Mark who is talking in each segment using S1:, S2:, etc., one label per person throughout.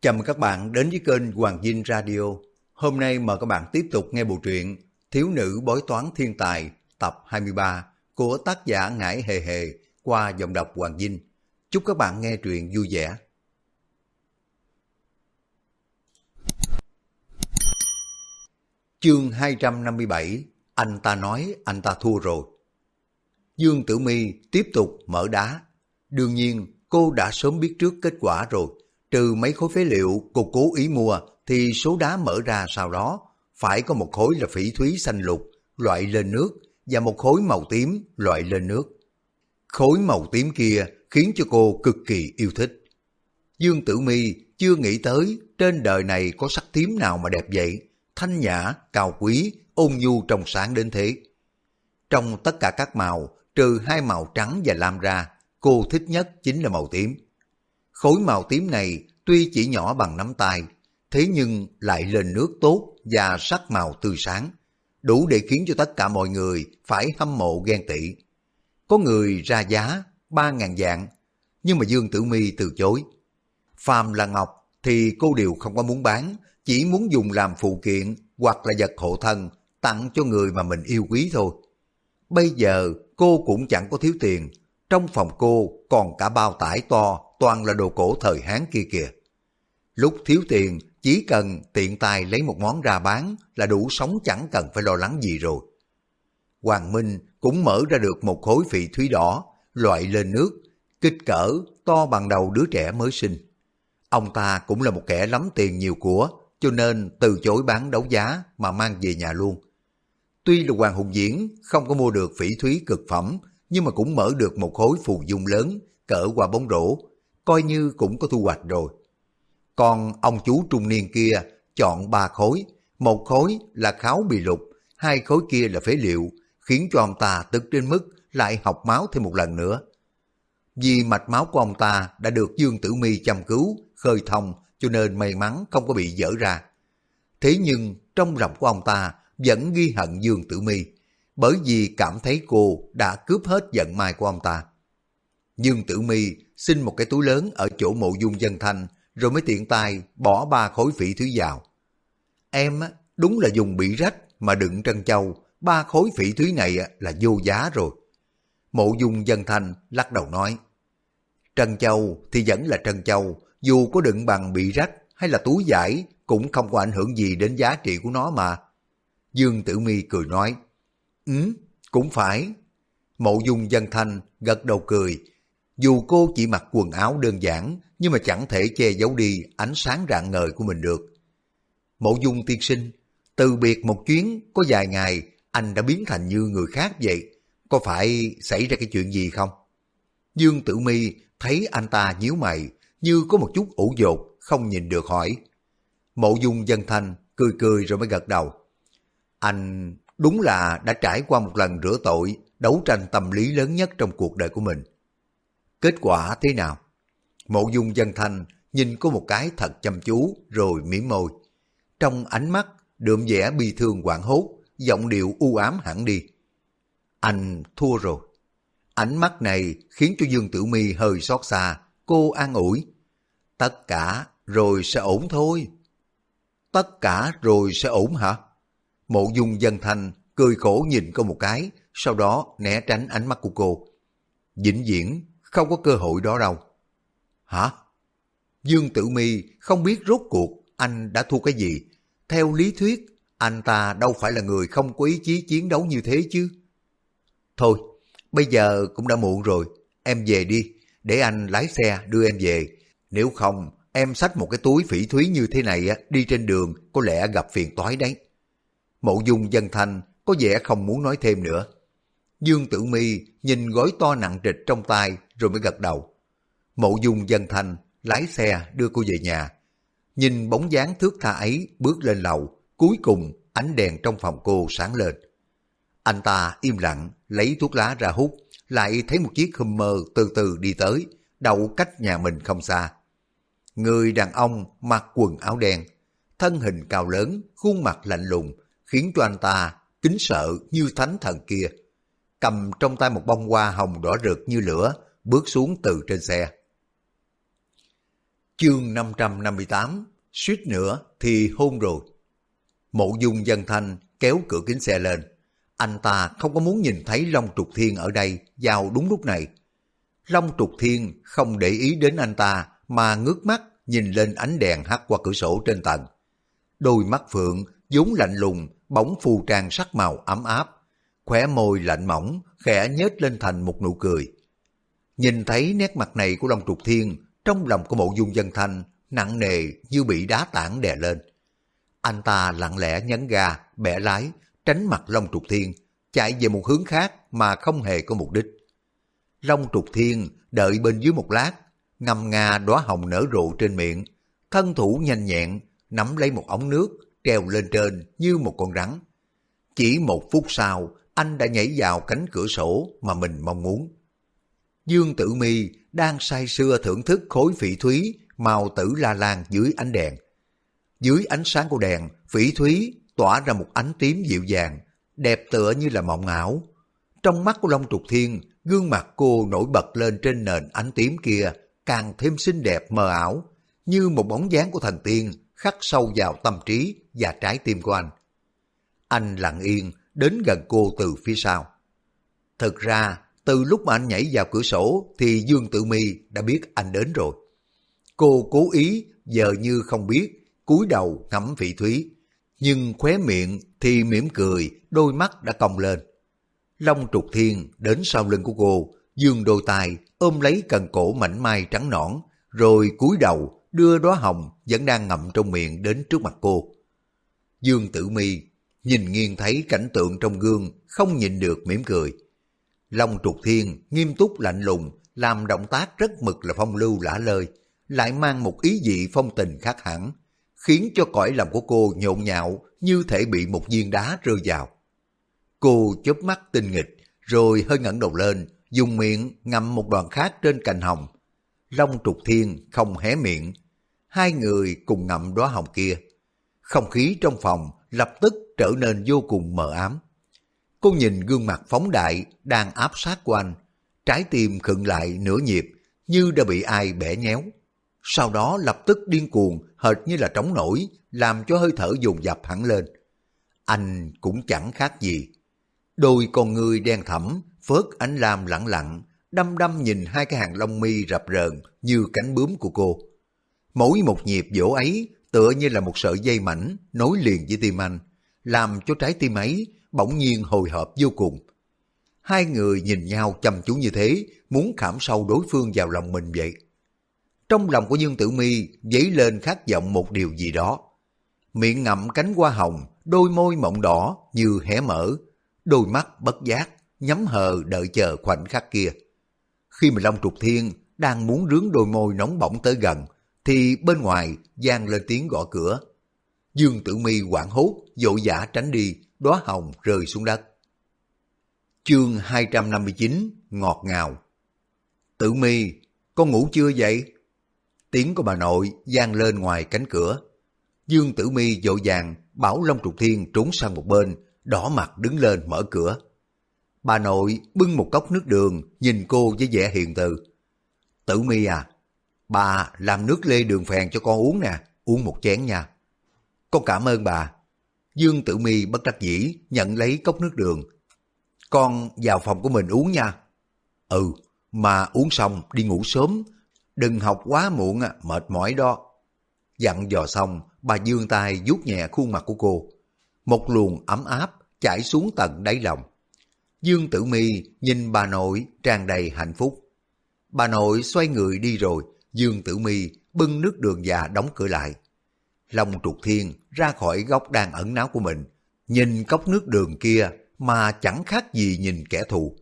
S1: Chào mừng các bạn đến với kênh Hoàng Dinh Radio. Hôm nay mời các bạn tiếp tục nghe bộ truyện Thiếu nữ bói toán thiên tài, tập 23 của tác giả Ngải Hề Hề qua giọng đọc Hoàng Dinh. Chúc các bạn nghe truyện vui vẻ. Chương 257 Anh ta nói, anh ta thua rồi. Dương Tử Mi tiếp tục mở đá. Đương nhiên, cô đã sớm biết trước kết quả rồi trừ mấy khối phế liệu cô cố ý mua thì số đá mở ra sau đó phải có một khối là phỉ thúy xanh lục loại lên nước và một khối màu tím loại lên nước. Khối màu tím kia khiến cho cô cực kỳ yêu thích. Dương Tử Mi chưa nghĩ tới trên đời này có sắc tím nào mà đẹp vậy, thanh nhã, cao quý, ôn nhu trong sáng đến thế. Trong tất cả các màu, trừ hai màu trắng và lam ra, cô thích nhất chính là màu tím. Khối màu tím này tuy chỉ nhỏ bằng nắm tay, thế nhưng lại lên nước tốt và sắc màu tươi sáng, đủ để khiến cho tất cả mọi người phải hâm mộ ghen tị. Có người ra giá ba ngàn dạng nhưng mà Dương Tử Mi từ chối. Phàm là ngọc thì cô đều không có muốn bán, chỉ muốn dùng làm phụ kiện hoặc là vật hộ thân tặng cho người mà mình yêu quý thôi. Bây giờ cô cũng chẳng có thiếu tiền, trong phòng cô còn cả bao tải to toàn là đồ cổ thời Hán kia kìa. Lúc thiếu tiền, chỉ cần tiện tay lấy một món ra bán là đủ sống chẳng cần phải lo lắng gì rồi. Hoàng Minh cũng mở ra được một khối phỉ thúy đỏ, loại lên nước, kích cỡ to bằng đầu đứa trẻ mới sinh. Ông ta cũng là một kẻ lắm tiền nhiều của, cho nên từ chối bán đấu giá mà mang về nhà luôn. Tuy là Hoàng Hùng Diễn không có mua được phỉ thúy cực phẩm, nhưng mà cũng mở được một khối phù dung lớn, cỡ qua bóng rổ, coi như cũng có thu hoạch rồi. Còn ông chú trung niên kia chọn ba khối, một khối là kháo bị lục, hai khối kia là phế liệu, khiến cho ông ta tức đến mức lại học máu thêm một lần nữa. Vì mạch máu của ông ta đã được Dương Tử Mi chăm cứu, khơi thông cho nên may mắn không có bị dở ra. Thế nhưng trong lòng của ông ta vẫn ghi hận Dương Tử Mi, bởi vì cảm thấy cô đã cướp hết giận mai của ông ta. Dương Tử Mi xin một cái túi lớn ở chỗ mộ dung dân thanh, rồi mới tiện tay bỏ ba khối phỉ thúy vào. Em đúng là dùng bị rách mà đựng trân châu, ba khối phỉ thúy này là vô giá rồi. Mộ dung dân thanh lắc đầu nói, Trân châu thì vẫn là trân châu, dù có đựng bằng bị rách hay là túi giải cũng không có ảnh hưởng gì đến giá trị của nó mà. Dương Tử Mi cười nói, Ừ, cũng phải. Mộ dung dân thanh gật đầu cười, dù cô chỉ mặc quần áo đơn giản, nhưng mà chẳng thể che giấu đi ánh sáng rạng ngời của mình được. Mộ dung tiên sinh, từ biệt một chuyến có vài ngày, anh đã biến thành như người khác vậy. Có phải xảy ra cái chuyện gì không? Dương Tử Mi thấy anh ta nhíu mày, như có một chút ủ dột, không nhìn được hỏi. Mộ dung dân thanh cười cười rồi mới gật đầu. Anh đúng là đã trải qua một lần rửa tội, đấu tranh tâm lý lớn nhất trong cuộc đời của mình. Kết quả thế nào? Mộ dung dân thanh nhìn có một cái thật chăm chú rồi mỉm môi. Trong ánh mắt đượm vẻ bi thương quảng hốt, giọng điệu u ám hẳn đi. Anh thua rồi. Ánh mắt này khiến cho Dương Tử Mi hơi xót xa, cô an ủi. Tất cả rồi sẽ ổn thôi. Tất cả rồi sẽ ổn hả? Mộ dung dân thanh cười khổ nhìn cô một cái, sau đó né tránh ánh mắt của cô. Vĩnh viễn không có cơ hội đó đâu. Hả? Dương Tử Mi không biết rốt cuộc anh đã thua cái gì. Theo lý thuyết, anh ta đâu phải là người không có ý chí chiến đấu như thế chứ. Thôi, bây giờ cũng đã muộn rồi, em về đi, để anh lái xe đưa em về. Nếu không, em xách một cái túi phỉ thúy như thế này đi trên đường có lẽ gặp phiền toái đấy. Mộ dung dân thanh có vẻ không muốn nói thêm nữa. Dương Tử Mi nhìn gói to nặng trịch trong tay rồi mới gật đầu. Mộ dung dân thanh lái xe đưa cô về nhà. Nhìn bóng dáng thước tha ấy bước lên lầu, cuối cùng ánh đèn trong phòng cô sáng lên. Anh ta im lặng lấy thuốc lá ra hút, lại thấy một chiếc Hummer từ từ đi tới, đậu cách nhà mình không xa. Người đàn ông mặc quần áo đen, thân hình cao lớn, khuôn mặt lạnh lùng, khiến cho anh ta kính sợ như thánh thần kia cầm trong tay một bông hoa hồng đỏ rực như lửa, bước xuống từ trên xe. Chương 558, suýt nữa thì hôn rồi. Mộ dung dân thanh kéo cửa kính xe lên. Anh ta không có muốn nhìn thấy Long Trục Thiên ở đây vào đúng lúc này. Long Trục Thiên không để ý đến anh ta mà ngước mắt nhìn lên ánh đèn hắt qua cửa sổ trên tầng. Đôi mắt Phượng vốn lạnh lùng, bóng phù trang sắc màu ấm áp, khỏe môi lạnh mỏng, khẽ nhếch lên thành một nụ cười. Nhìn thấy nét mặt này của Long Trục Thiên, trong lòng của mộ dung dân thanh nặng nề như bị đá tảng đè lên. Anh ta lặng lẽ nhấn ga, bẻ lái, tránh mặt Long Trục Thiên, chạy về một hướng khác mà không hề có mục đích. Long Trục Thiên đợi bên dưới một lát, ngầm nga đóa hồng nở rộ trên miệng, thân thủ nhanh nhẹn, nắm lấy một ống nước, treo lên trên như một con rắn. Chỉ một phút sau, anh đã nhảy vào cánh cửa sổ mà mình mong muốn. Dương Tử Mi đang say sưa thưởng thức khối phỉ thúy màu tử la lan dưới ánh đèn. Dưới ánh sáng của đèn, phỉ thúy tỏa ra một ánh tím dịu dàng, đẹp tựa như là mộng ảo. Trong mắt của Long Trục Thiên, gương mặt cô nổi bật lên trên nền ánh tím kia, càng thêm xinh đẹp mờ ảo, như một bóng dáng của thần tiên khắc sâu vào tâm trí và trái tim của anh. Anh lặng yên đến gần cô từ phía sau. Thực ra, từ lúc mà anh nhảy vào cửa sổ thì Dương tự Mi đã biết anh đến rồi. Cô cố ý giờ như không biết, cúi đầu ngắm vị thúy, nhưng khóe miệng thì mỉm cười, đôi mắt đã cong lên. Long trục thiên đến sau lưng của cô, dương đôi tay ôm lấy cần cổ mảnh mai trắng nõn, rồi cúi đầu đưa đóa hồng vẫn đang ngậm trong miệng đến trước mặt cô. Dương Tử Mi nhìn nghiêng thấy cảnh tượng trong gương, không nhìn được mỉm cười. Long trục thiên nghiêm túc lạnh lùng, làm động tác rất mực là phong lưu lả lơi, lại mang một ý dị phong tình khác hẳn, khiến cho cõi lòng của cô nhộn nhạo như thể bị một viên đá rơi vào. Cô chớp mắt tinh nghịch, rồi hơi ngẩng đầu lên, dùng miệng ngậm một đoàn khác trên cành hồng. Long trục thiên không hé miệng, hai người cùng ngậm đóa hồng kia. Không khí trong phòng lập tức trở nên vô cùng mờ ám. Cô nhìn gương mặt phóng đại đang áp sát của anh, trái tim khựng lại nửa nhịp như đã bị ai bẻ nhéo. Sau đó lập tức điên cuồng hệt như là trống nổi làm cho hơi thở dồn dập hẳn lên. Anh cũng chẳng khác gì. Đôi con người đen thẳm, phớt ánh lam lặng lặng, đăm đăm nhìn hai cái hàng lông mi rập rờn như cánh bướm của cô. Mỗi một nhịp vỗ ấy tựa như là một sợi dây mảnh nối liền với tim anh, làm cho trái tim ấy bỗng nhiên hồi hộp vô cùng. Hai người nhìn nhau chăm chú như thế, muốn khảm sâu đối phương vào lòng mình vậy. Trong lòng của Dương Tử Mi dấy lên khát vọng một điều gì đó. Miệng ngậm cánh hoa hồng, đôi môi mọng đỏ như hé mở, đôi mắt bất giác, nhắm hờ đợi chờ khoảnh khắc kia. Khi mà Long Trục Thiên đang muốn rướng đôi môi nóng bỏng tới gần, thì bên ngoài gian lên tiếng gõ cửa. Dương Tử Mi quảng hốt, dội dã tránh đi, đóa hồng rơi xuống đất. Chương 259 Ngọt ngào Tử Mi, con ngủ chưa vậy? Tiếng của bà nội gian lên ngoài cánh cửa. Dương Tử Mi dội vàng bảo Long Trục Thiên trốn sang một bên, đỏ mặt đứng lên mở cửa. Bà nội bưng một cốc nước đường, nhìn cô với vẻ hiền từ. Tử Mi à, bà làm nước lê đường phèn cho con uống nè, uống một chén nha. Con cảm ơn bà. Dương Tử Mi bất đắc dĩ nhận lấy cốc nước đường. Con vào phòng của mình uống nha. Ừ, mà uống xong đi ngủ sớm, đừng học quá muộn à, mệt mỏi đó. Dặn dò xong, bà dương tay vuốt nhẹ khuôn mặt của cô. Một luồng ấm áp chảy xuống tận đáy lòng. Dương Tử Mi nhìn bà nội tràn đầy hạnh phúc. Bà nội xoay người đi rồi, Dương Tử Mi bưng nước đường già đóng cửa lại. Long trục thiên ra khỏi góc đang ẩn náu của mình, nhìn cốc nước đường kia mà chẳng khác gì nhìn kẻ thù.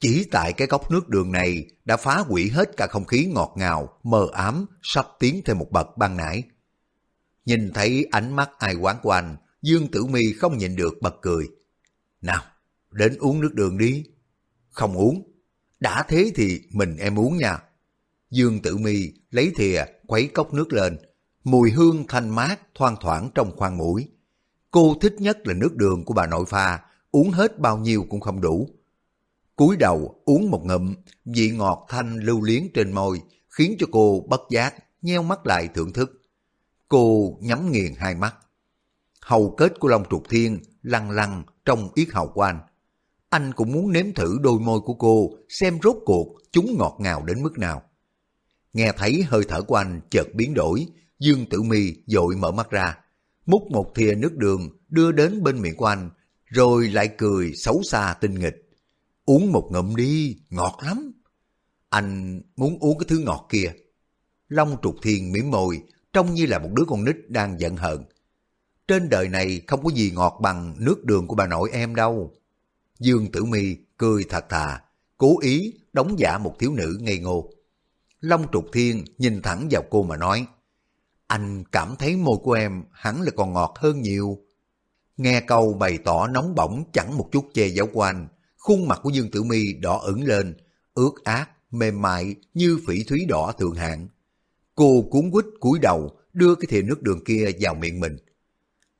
S1: Chỉ tại cái cốc nước đường này đã phá hủy hết cả không khí ngọt ngào, mờ ám, sắp tiến thêm một bậc ban nãy. Nhìn thấy ánh mắt ai quán của anh, Dương Tử Mi không nhịn được bật cười. Nào, đến uống nước đường đi. Không uống. Đã thế thì mình em uống nha. Dương Tử Mi lấy thìa khuấy cốc nước lên, mùi hương thanh mát thoang thoảng trong khoang mũi. Cô thích nhất là nước đường của bà nội pha, uống hết bao nhiêu cũng không đủ cúi đầu uống một ngụm, vị ngọt thanh lưu liếng trên môi, khiến cho cô bất giác nheo mắt lại thưởng thức. Cô nhắm nghiền hai mắt. Hầu kết của Long Trục Thiên lăn lăn trong yết hầu của anh. Anh cũng muốn nếm thử đôi môi của cô xem rốt cuộc chúng ngọt ngào đến mức nào. Nghe thấy hơi thở của anh chợt biến đổi, Dương Tử Mi dội mở mắt ra, múc một thìa nước đường đưa đến bên miệng của anh, rồi lại cười xấu xa tinh nghịch. Uống một ngụm đi, ngọt lắm. Anh muốn uống cái thứ ngọt kia. Long trục thiên mỉm môi, trông như là một đứa con nít đang giận hờn. Trên đời này không có gì ngọt bằng nước đường của bà nội em đâu. Dương Tử Mi cười thật thà, cố ý đóng giả một thiếu nữ ngây ngô. Long Trục Thiên nhìn thẳng vào cô mà nói, anh cảm thấy môi của em hẳn là còn ngọt hơn nhiều. Nghe câu bày tỏ nóng bỏng chẳng một chút che giấu của anh, khuôn mặt của Dương Tử Mi đỏ ửng lên, ướt át, mềm mại như phỉ thúy đỏ thượng hạng. Cô cuốn quýt cúi đầu đưa cái thìa nước đường kia vào miệng mình.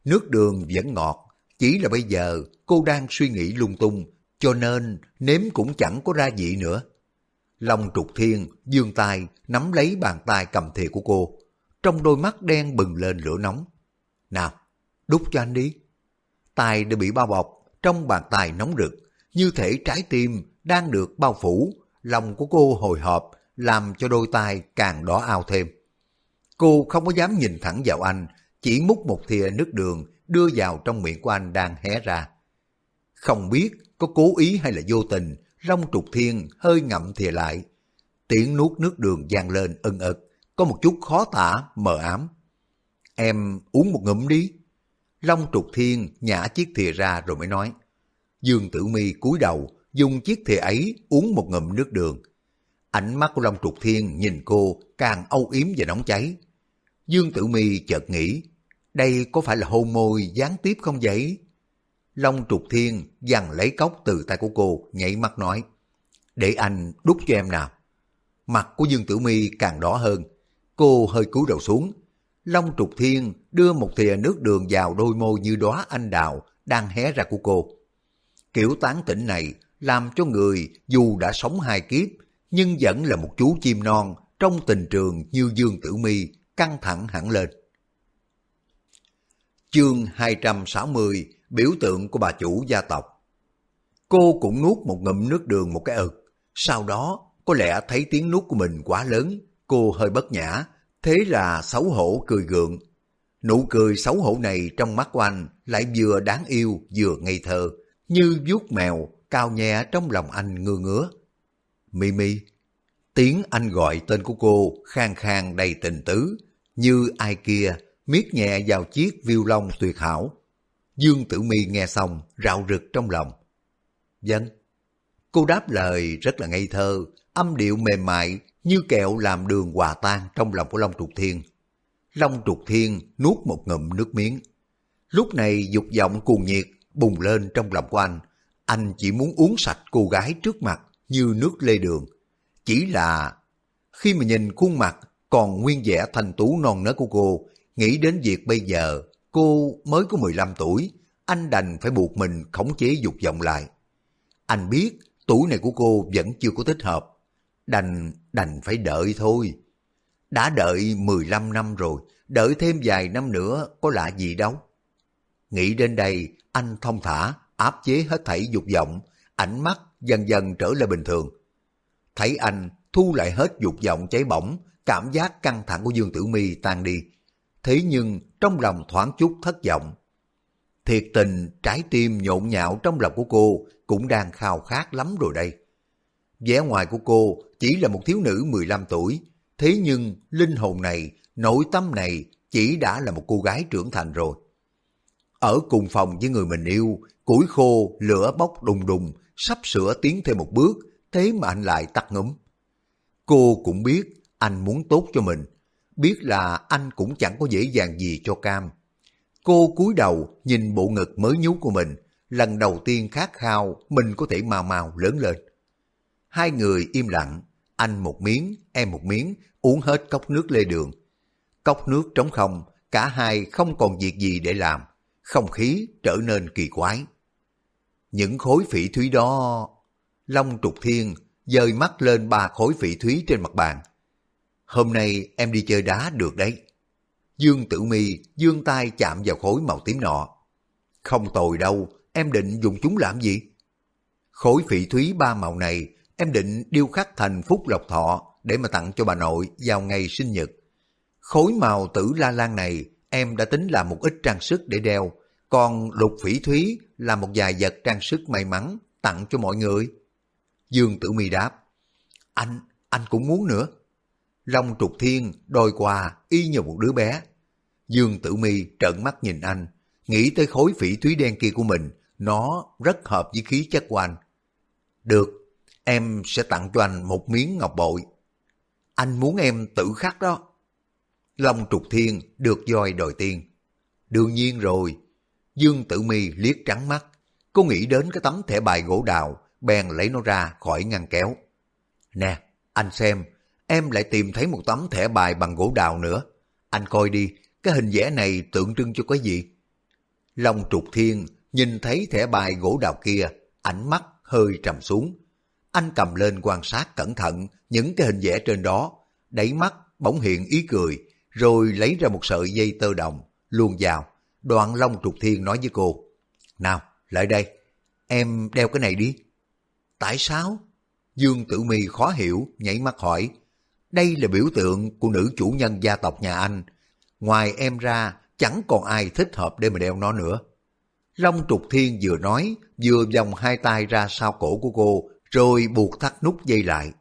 S1: Nước đường vẫn ngọt, chỉ là bây giờ cô đang suy nghĩ lung tung, cho nên nếm cũng chẳng có ra vị nữa. Long trục thiên, dương tay, nắm lấy bàn tay cầm thìa của cô. Trong đôi mắt đen bừng lên lửa nóng. Nào, đút cho anh đi. Tay đã bị bao bọc, trong bàn tay nóng rực, như thể trái tim đang được bao phủ. Lòng của cô hồi hộp, làm cho đôi tay càng đỏ ao thêm. Cô không có dám nhìn thẳng vào anh, chỉ múc một thìa nước đường đưa vào trong miệng của anh đang hé ra. Không biết có cố ý hay là vô tình, Long trục thiên hơi ngậm thìa lại. Tiếng nuốt nước đường vang lên ân ực, có một chút khó tả, mờ ám. Em uống một ngụm đi. Long trục thiên nhả chiếc thìa ra rồi mới nói. Dương Tử Mi cúi đầu, dùng chiếc thìa ấy uống một ngụm nước đường. Ánh mắt của Long Trục Thiên nhìn cô càng âu yếm và nóng cháy. Dương Tử Mi chợt nghĩ, đây có phải là hôn môi gián tiếp không vậy? Long trục thiên giằng lấy cốc từ tay của cô, nhảy mắt nói. Để anh đút cho em nào. Mặt của Dương Tử Mi càng đỏ hơn. Cô hơi cúi đầu xuống. Long trục thiên đưa một thìa nước đường vào đôi môi như đóa anh đào đang hé ra của cô. Kiểu tán tỉnh này làm cho người dù đã sống hai kiếp nhưng vẫn là một chú chim non trong tình trường như Dương Tử Mi căng thẳng hẳn lên. Chương 260 biểu tượng của bà chủ gia tộc. Cô cũng nuốt một ngụm nước đường một cái ực. Sau đó, có lẽ thấy tiếng nuốt của mình quá lớn, cô hơi bất nhã, thế là xấu hổ cười gượng. Nụ cười xấu hổ này trong mắt của anh lại vừa đáng yêu vừa ngây thơ, như vuốt mèo cao nhẹ trong lòng anh ngưa ngứa. Mimi, tiếng anh gọi tên của cô khang khang đầy tình tứ, như ai kia miết nhẹ vào chiếc viêu long tuyệt hảo. Dương Tử Mi nghe xong, rạo rực trong lòng. Dân. Cô đáp lời rất là ngây thơ, âm điệu mềm mại như kẹo làm đường hòa tan trong lòng của Long Trục Thiên. Long Trục Thiên nuốt một ngụm nước miếng. Lúc này dục vọng cuồng nhiệt bùng lên trong lòng của anh. Anh chỉ muốn uống sạch cô gái trước mặt như nước lê đường. Chỉ là khi mà nhìn khuôn mặt còn nguyên vẻ thanh tú non nớt của cô, nghĩ đến việc bây giờ Cô mới có 15 tuổi, anh đành phải buộc mình khống chế dục vọng lại. Anh biết tuổi này của cô vẫn chưa có thích hợp, đành đành phải đợi thôi. Đã đợi 15 năm rồi, đợi thêm vài năm nữa có lạ gì đâu. Nghĩ đến đây, anh thông thả, áp chế hết thảy dục vọng, ánh mắt dần dần trở lại bình thường. Thấy anh thu lại hết dục vọng cháy bỏng, cảm giác căng thẳng của Dương Tử Mi tan đi, thế nhưng trong lòng thoáng chút thất vọng. Thiệt tình trái tim nhộn nhạo trong lòng của cô cũng đang khao khát lắm rồi đây vẻ ngoài của cô chỉ là một thiếu nữ 15 tuổi, thế nhưng linh hồn này, nội tâm này chỉ đã là một cô gái trưởng thành rồi. Ở cùng phòng với người mình yêu, củi khô, lửa bốc đùng đùng, sắp sửa tiến thêm một bước, thế mà anh lại tắt ngấm. Cô cũng biết anh muốn tốt cho mình, biết là anh cũng chẳng có dễ dàng gì cho cam. Cô cúi đầu nhìn bộ ngực mới nhú của mình, lần đầu tiên khát khao mình có thể mau mau lớn lên. Hai người im lặng, anh một miếng, em một miếng, uống hết cốc nước lê đường. Cốc nước trống không, cả hai không còn việc gì để làm, không khí trở nên kỳ quái. Những khối phỉ thúy đó... Long trục thiên dời mắt lên ba khối phỉ thúy trên mặt bàn. Hôm nay em đi chơi đá được đấy. Dương Tử Mi dương tay chạm vào khối màu tím nọ. Không tồi đâu, em định dùng chúng làm gì? Khối phỉ thúy ba màu này em định điêu khắc thành phúc lộc thọ để mà tặng cho bà nội vào ngày sinh nhật. Khối màu tử la lan này em đã tính làm một ít trang sức để đeo, còn lục phỉ thúy là một vài vật trang sức may mắn tặng cho mọi người. Dương Tử Mi đáp, anh, anh cũng muốn nữa. Long trục thiên đòi quà y như một đứa bé. Dương Tử Mi trợn mắt nhìn anh, nghĩ tới khối phỉ thúy đen kia của mình, nó rất hợp với khí chất của anh. Được, em sẽ tặng cho anh một miếng ngọc bội. Anh muốn em tự khắc đó. Long trục thiên được voi đòi tiền. Đương nhiên rồi. Dương Tử Mi liếc trắng mắt. Cô nghĩ đến cái tấm thẻ bài gỗ đào, bèn lấy nó ra khỏi ngăn kéo. Nè, anh xem, em lại tìm thấy một tấm thẻ bài bằng gỗ đào nữa. Anh coi đi, cái hình vẽ này tượng trưng cho cái gì? Long trục thiên nhìn thấy thẻ bài gỗ đào kia, ánh mắt hơi trầm xuống. Anh cầm lên quan sát cẩn thận những cái hình vẽ trên đó, đáy mắt bỗng hiện ý cười, rồi lấy ra một sợi dây tơ đồng, luôn vào. Đoạn Long Trục Thiên nói với cô, Nào, lại đây, em đeo cái này đi. Tại sao? Dương Tử Mi khó hiểu, nhảy mắt hỏi. Đây là biểu tượng của nữ chủ nhân gia tộc nhà anh. Ngoài em ra, chẳng còn ai thích hợp để mà đeo nó nữa. Long Trục Thiên vừa nói, vừa vòng hai tay ra sau cổ của cô, rồi buộc thắt nút dây lại.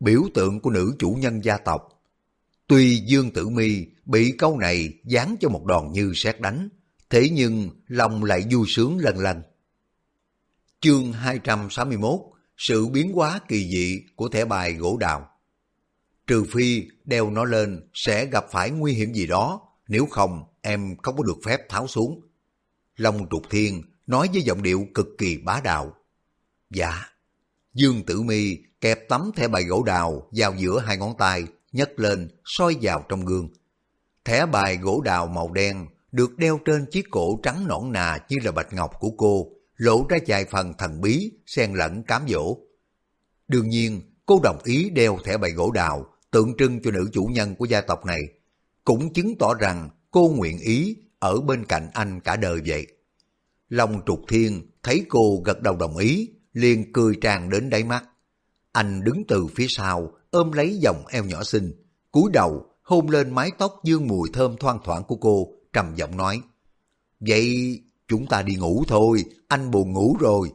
S1: Biểu tượng của nữ chủ nhân gia tộc. Tuy Dương Tử Mi bị câu này dán cho một đòn như sét đánh, thế nhưng lòng lại vui sướng lần lần. Chương 261 Sự biến hóa kỳ dị của thẻ bài gỗ đào Trừ phi đeo nó lên sẽ gặp phải nguy hiểm gì đó, nếu không em không có được phép tháo xuống. Long trục thiên nói với giọng điệu cực kỳ bá đạo. Dạ. Dương Tử Mi kẹp tấm thẻ bài gỗ đào vào giữa hai ngón tay, nhấc lên, soi vào trong gương. Thẻ bài gỗ đào màu đen được đeo trên chiếc cổ trắng nõn nà như là bạch ngọc của cô, lộ ra vài phần thần bí, xen lẫn cám dỗ. Đương nhiên, cô đồng ý đeo thẻ bài gỗ đào, tượng trưng cho nữ chủ nhân của gia tộc này, cũng chứng tỏ rằng cô nguyện ý ở bên cạnh anh cả đời vậy. Long trục thiên thấy cô gật đầu đồng ý, liền cười tràn đến đáy mắt. Anh đứng từ phía sau, ôm lấy vòng eo nhỏ xinh, cúi đầu hôn lên mái tóc dương mùi thơm thoang thoảng của cô, trầm giọng nói. Vậy chúng ta đi ngủ thôi, anh buồn ngủ rồi.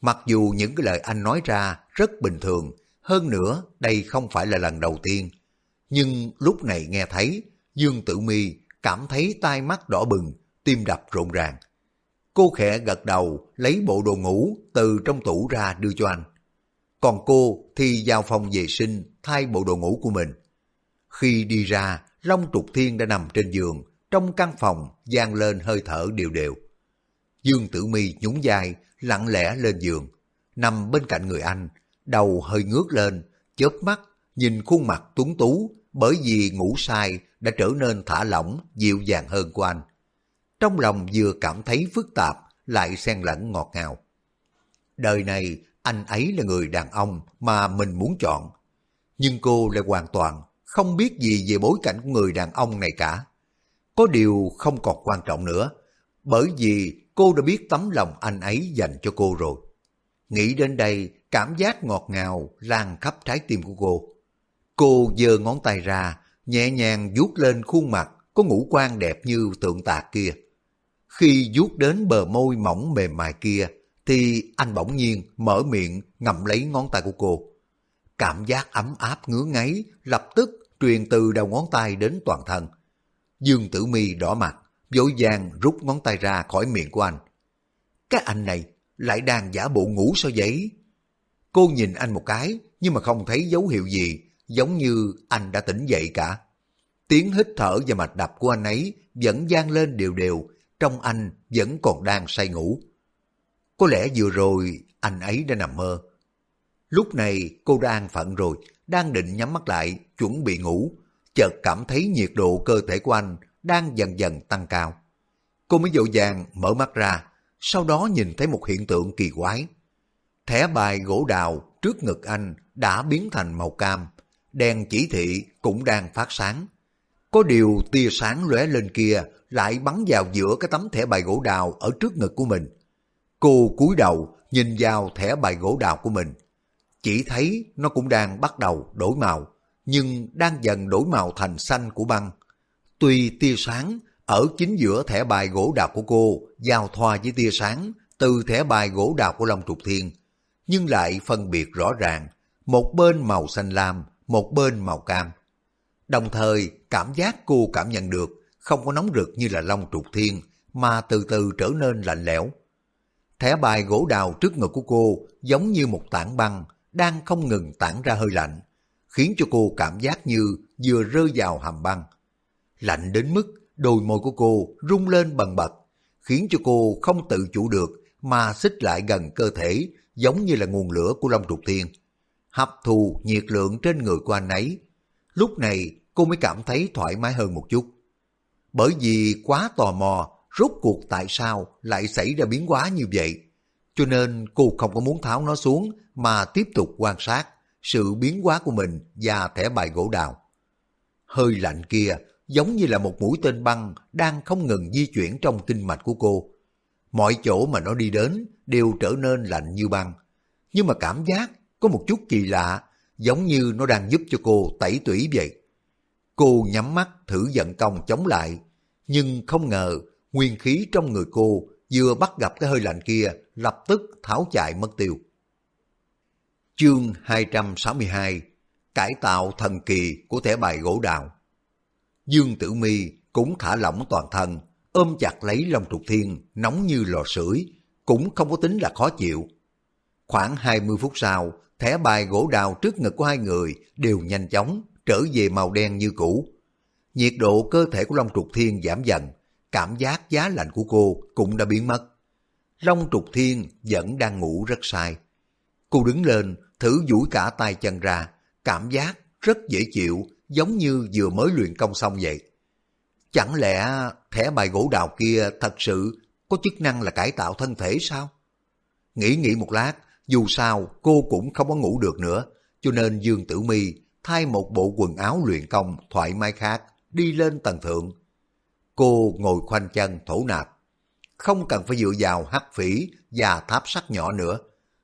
S1: Mặc dù những cái lời anh nói ra rất bình thường, hơn nữa đây không phải là lần đầu tiên. Nhưng lúc này nghe thấy, Dương Tử Mi cảm thấy tai mắt đỏ bừng, tim đập rộn ràng. Cô khẽ gật đầu, lấy bộ đồ ngủ từ trong tủ ra đưa cho anh. Còn cô thì vào phòng vệ sinh thay bộ đồ ngủ của mình. Khi đi ra, Long Trục Thiên đã nằm trên giường, trong căn phòng gian lên hơi thở đều đều. Dương Tử Mi nhún vai, lặng lẽ lên giường, nằm bên cạnh người anh, đầu hơi ngước lên, chớp mắt, nhìn khuôn mặt tuấn tú, bởi vì ngủ sai đã trở nên thả lỏng, dịu dàng hơn của anh. Trong lòng vừa cảm thấy phức tạp, lại xen lẫn ngọt ngào. Đời này, anh ấy là người đàn ông mà mình muốn chọn. Nhưng cô lại hoàn toàn không biết gì về bối cảnh của người đàn ông này cả. Có điều không còn quan trọng nữa, bởi vì cô đã biết tấm lòng anh ấy dành cho cô rồi. Nghĩ đến đây, cảm giác ngọt ngào lan khắp trái tim của cô. Cô giơ ngón tay ra, nhẹ nhàng vuốt lên khuôn mặt có ngũ quan đẹp như tượng tạc kia. Khi vuốt đến bờ môi mỏng mềm mại kia, thì anh bỗng nhiên mở miệng ngậm lấy ngón tay của cô. Cảm giác ấm áp ngứa ngáy lập tức truyền từ đầu ngón tay đến toàn thân. Dương Tử Mi đỏ mặt, vội vàng rút ngón tay ra khỏi miệng của anh. Cái anh này lại đang giả bộ ngủ sao vậy? Cô nhìn anh một cái, nhưng mà không thấy dấu hiệu gì, giống như anh đã tỉnh dậy cả. Tiếng hít thở và mạch đập của anh ấy vẫn vang lên đều đều, trong anh vẫn còn đang say ngủ. Có lẽ vừa rồi anh ấy đã nằm mơ. Lúc này cô đang phận rồi, đang định nhắm mắt lại, chuẩn bị ngủ, chợt cảm thấy nhiệt độ cơ thể của anh đang dần dần tăng cao. Cô mới dội vàng mở mắt ra, sau đó nhìn thấy một hiện tượng kỳ quái. Thẻ bài gỗ đào trước ngực anh đã biến thành màu cam, đèn chỉ thị cũng đang phát sáng. Có điều tia sáng lóe lên kia lại bắn vào giữa cái tấm thẻ bài gỗ đào ở trước ngực của mình. Cô cúi đầu nhìn vào thẻ bài gỗ đào của mình. Chỉ thấy nó cũng đang bắt đầu đổi màu, nhưng đang dần đổi màu thành xanh của băng. Tuy tia sáng ở chính giữa thẻ bài gỗ đào của cô giao thoa với tia sáng từ thẻ bài gỗ đào của Long Trục Thiên, nhưng lại phân biệt rõ ràng, một bên màu xanh lam, một bên màu cam. Đồng thời, cảm giác cô cảm nhận được không có nóng rực như là Long Trục Thiên, mà từ từ trở nên lạnh lẽo. Thẻ bài gỗ đào trước ngực của cô giống như một tảng băng đang không ngừng tản ra hơi lạnh, khiến cho cô cảm giác như vừa rơi vào hầm băng. Lạnh đến mức đôi môi của cô rung lên bần bật, khiến cho cô không tự chủ được mà xích lại gần cơ thể giống như là nguồn lửa của Long Trục Thiên. Hấp thù nhiệt lượng trên người của anh ấy. Lúc này cô mới cảm thấy thoải mái hơn một chút. Bởi vì quá tò mò rốt cuộc tại sao lại xảy ra biến hóa như vậy. Cho nên cô không có muốn tháo nó xuống mà tiếp tục quan sát sự biến hóa của mình và thẻ bài gỗ đào. Hơi lạnh kia giống như là một mũi tên băng đang không ngừng di chuyển trong kinh mạch của cô. Mọi chỗ mà nó đi đến đều trở nên lạnh như băng. Nhưng mà cảm giác có một chút kỳ lạ, giống như nó đang giúp cho cô tẩy tủy vậy. Cô nhắm mắt thử giận công chống lại, nhưng không ngờ nguyên khí trong người cô vừa bắt gặp cái hơi lạnh kia lập tức tháo chạy mất tiêu. Chương 262 Cải tạo thần kỳ của thẻ bài gỗ đào Dương Tử Mi cũng thả lỏng toàn thân, ôm chặt lấy lòng Trục Thiên, nóng như lò sưởi, cũng không có tính là khó chịu. Khoảng 20 phút sau, thẻ bài gỗ đào trước ngực của hai người đều nhanh chóng trở về màu đen như cũ. Nhiệt độ cơ thể của Long Trục Thiên giảm dần, cảm giác giá lạnh của cô cũng đã biến mất. Long Trục Thiên vẫn đang ngủ rất sai. Cô đứng lên, thử duỗi cả tay chân ra, cảm giác rất dễ chịu, giống như vừa mới luyện công xong vậy. Chẳng lẽ thẻ bài gỗ đào kia thật sự có chức năng là cải tạo thân thể sao? Nghĩ nghĩ một lát, dù sao cô cũng không có ngủ được nữa, cho nên Dương Tử Mi thay một bộ quần áo luyện công thoải mái khác, đi lên tầng thượng. Cô ngồi khoanh chân thổ nạp, không cần phải dựa vào hắc phỉ và tháp sắt nhỏ nữa.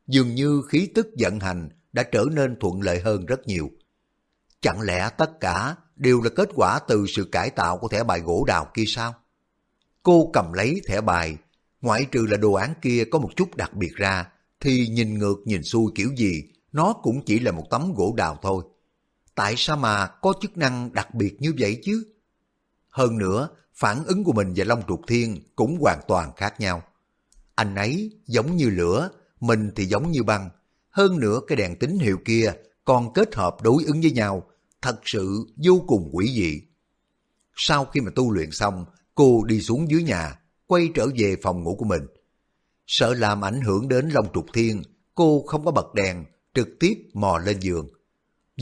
S1: Dường như khí tức vận hành đã trở nên thuận lợi hơn rất nhiều. Chẳng lẽ tất cả đều là kết quả từ sự cải tạo của thẻ bài gỗ đào kia sao? Cô cầm lấy thẻ bài, ngoại trừ là đồ án kia có một chút đặc biệt ra, thì nhìn ngược nhìn xuôi kiểu gì, nó cũng chỉ là một tấm gỗ đào thôi. Tại sao mà có chức năng đặc biệt như vậy chứ? Hơn nữa, phản ứng của mình và Long Trục Thiên cũng hoàn toàn khác nhau. Anh ấy giống như lửa, mình thì giống như băng. Hơn nữa cái đèn tín hiệu kia còn kết hợp đối ứng với nhau, thật sự vô cùng quỷ dị. Sau khi mà tu luyện xong, cô đi xuống dưới nhà, quay trở về phòng ngủ của mình. Sợ làm ảnh hưởng đến Long Trục Thiên, cô không có bật đèn, trực tiếp mò lên giường.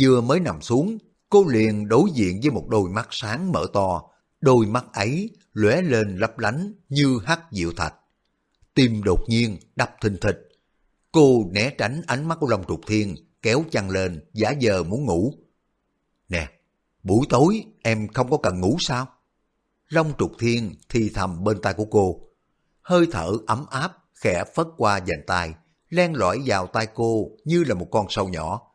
S1: Vừa mới nằm xuống, cô liền đối diện với một đôi mắt sáng mở to, đôi mắt ấy lóe lên lấp lánh như hắc diệu thạch. Tim đột nhiên đập thình thịch. Cô né tránh ánh mắt của Long Trục Thiên, kéo chăn lên, giả giờ muốn ngủ. Nè, buổi tối em không có cần ngủ sao? Long Trục Thiên thì thầm bên tai của cô. Hơi thở ấm áp, khẽ phất qua dành tay, len lỏi vào tai cô như là một con sâu nhỏ.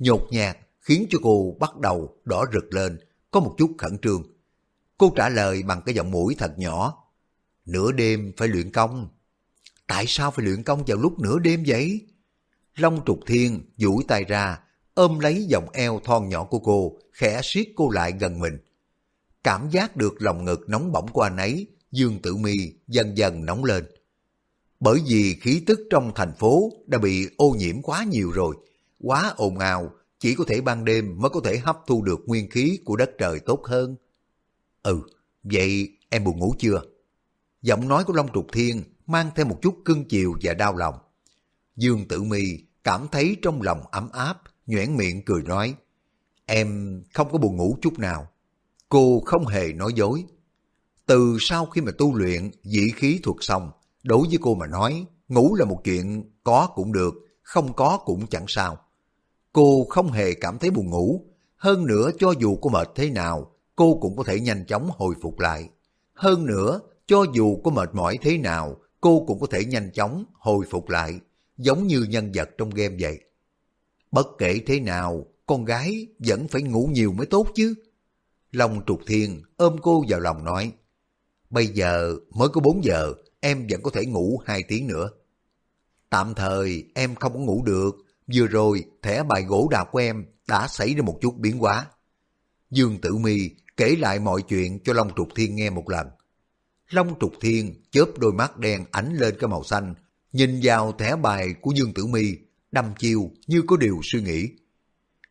S1: Nhột nhạt khiến cho cô bắt đầu đỏ rực lên, có một chút khẩn trương. Cô trả lời bằng cái giọng mũi thật nhỏ. Nửa đêm phải luyện công. Tại sao phải luyện công vào lúc nửa đêm vậy? Long trục thiên duỗi tay ra, ôm lấy vòng eo thon nhỏ của cô, khẽ siết cô lại gần mình. Cảm giác được lòng ngực nóng bỏng của anh ấy, Dương Tử Mi dần dần nóng lên. Bởi vì khí tức trong thành phố đã bị ô nhiễm quá nhiều rồi, quá ồn ào, chỉ có thể ban đêm mới có thể hấp thu được nguyên khí của đất trời tốt hơn. Ừ, vậy em buồn ngủ chưa? Giọng nói của Long Trục Thiên mang thêm một chút cưng chiều và đau lòng. Dương Tử Mi cảm thấy trong lòng ấm áp, nhoẻn miệng cười nói, em không có buồn ngủ chút nào. Cô không hề nói dối. Từ sau khi mà tu luyện dĩ khí thuật xong, đối với cô mà nói, ngủ là một chuyện có cũng được, không có cũng chẳng sao. Cô không hề cảm thấy buồn ngủ, Hơn nữa cho dù có mệt thế nào, cô cũng có thể nhanh chóng hồi phục lại. Hơn nữa, cho dù có mệt mỏi thế nào, cô cũng có thể nhanh chóng hồi phục lại, giống như nhân vật trong game vậy. Bất kể thế nào, con gái vẫn phải ngủ nhiều mới tốt chứ. Long trục thiên ôm cô vào lòng nói, bây giờ mới có 4 giờ, em vẫn có thể ngủ 2 tiếng nữa. Tạm thời em không có ngủ được, vừa rồi thẻ bài gỗ đào của em đã xảy ra một chút biến hóa. Dương Tử Mi kể lại mọi chuyện cho Long Trục Thiên nghe một lần. Long Trục Thiên chớp đôi mắt đen ánh lên cái màu xanh, nhìn vào thẻ bài của Dương Tử Mi, đăm chiêu như có điều suy nghĩ.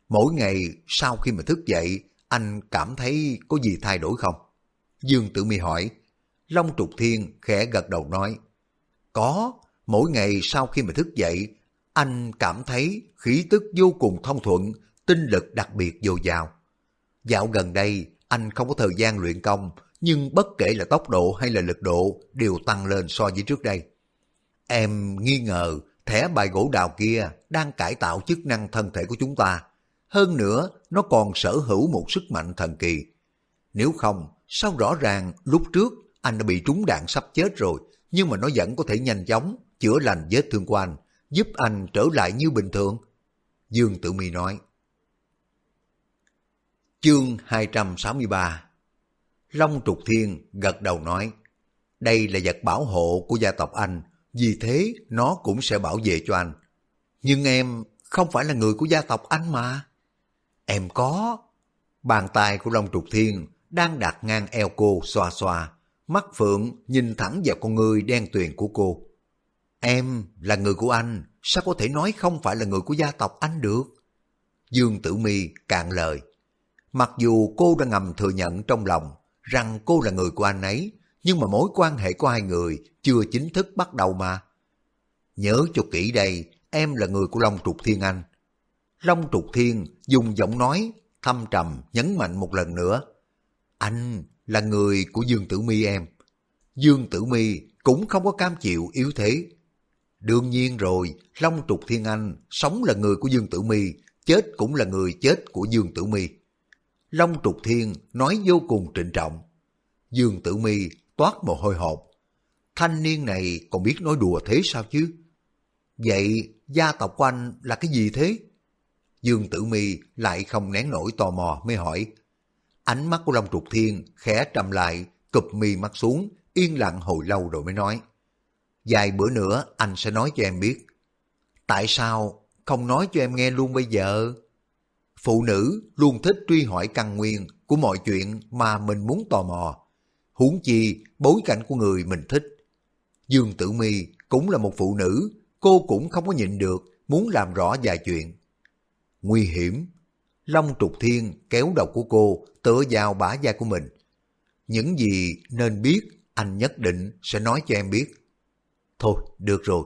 S1: Mỗi ngày sau khi mà thức dậy, anh cảm thấy có gì thay đổi không? Dương Tử Mi hỏi. Long Trục Thiên khẽ gật đầu nói. Có, mỗi ngày sau khi mà thức dậy, anh cảm thấy khí tức vô cùng thông thuận, tinh lực đặc biệt dồi dào. Dạo gần đây, anh không có thời gian luyện công, nhưng bất kể là tốc độ hay là lực độ đều tăng lên so với trước đây. Em nghi ngờ thẻ bài gỗ đào kia đang cải tạo chức năng thân thể của chúng ta. Hơn nữa, nó còn sở hữu một sức mạnh thần kỳ. Nếu không, sao rõ ràng lúc trước anh đã bị trúng đạn sắp chết rồi, nhưng mà nó vẫn có thể nhanh chóng chữa lành vết thương của anh, giúp anh trở lại như bình thường. Dương Tử Mi nói. Chương 263 Long Trục Thiên gật đầu nói, đây là vật bảo hộ của gia tộc anh, vì thế nó cũng sẽ bảo vệ cho anh. Nhưng em không phải là người của gia tộc anh mà. Em có. Bàn tay của Long Trục Thiên đang đặt ngang eo cô xoa xoa, mắt phượng nhìn thẳng vào con người đen tuyền của cô. Em là người của anh, sao có thể nói không phải là người của gia tộc anh được? Dương Tử Mi cạn lời. Mặc dù cô đã ngầm thừa nhận trong lòng rằng cô là người của anh ấy, nhưng mà mối quan hệ của hai người chưa chính thức bắt đầu mà. Nhớ cho kỹ đây, em là người của Long Trục Thiên Anh. Long Trục Thiên dùng giọng nói thâm trầm nhấn mạnh một lần nữa. Anh là người của Dương Tử Mi em. Dương Tử Mi cũng không có cam chịu yếu thế. Đương nhiên rồi, Long Trục Thiên Anh sống là người của Dương Tử Mi, chết cũng là người chết của Dương Tử Mi. Long Trục Thiên nói vô cùng trịnh trọng. Dương Tử Mi toát mồ hôi hột. Thanh niên này còn biết nói đùa thế sao chứ? Vậy gia tộc của anh là cái gì thế? Dương Tử Mi lại không nén nổi tò mò mới hỏi. Ánh mắt của Long Trục Thiên khẽ trầm lại, cụp mi mắt xuống, yên lặng hồi lâu rồi mới nói. Vài bữa nữa anh sẽ nói cho em biết. Tại sao không nói cho em nghe luôn bây giờ? Phụ nữ luôn thích truy hỏi căn nguyên của mọi chuyện mà mình muốn tò mò. Huống chi bối cảnh của người mình thích. Dương Tử Mi cũng là một phụ nữ, cô cũng không có nhịn được, muốn làm rõ vài chuyện. Nguy hiểm. Long trục thiên kéo đầu của cô tựa vào bả vai của mình. Những gì nên biết anh nhất định sẽ nói cho em biết. Thôi, được rồi.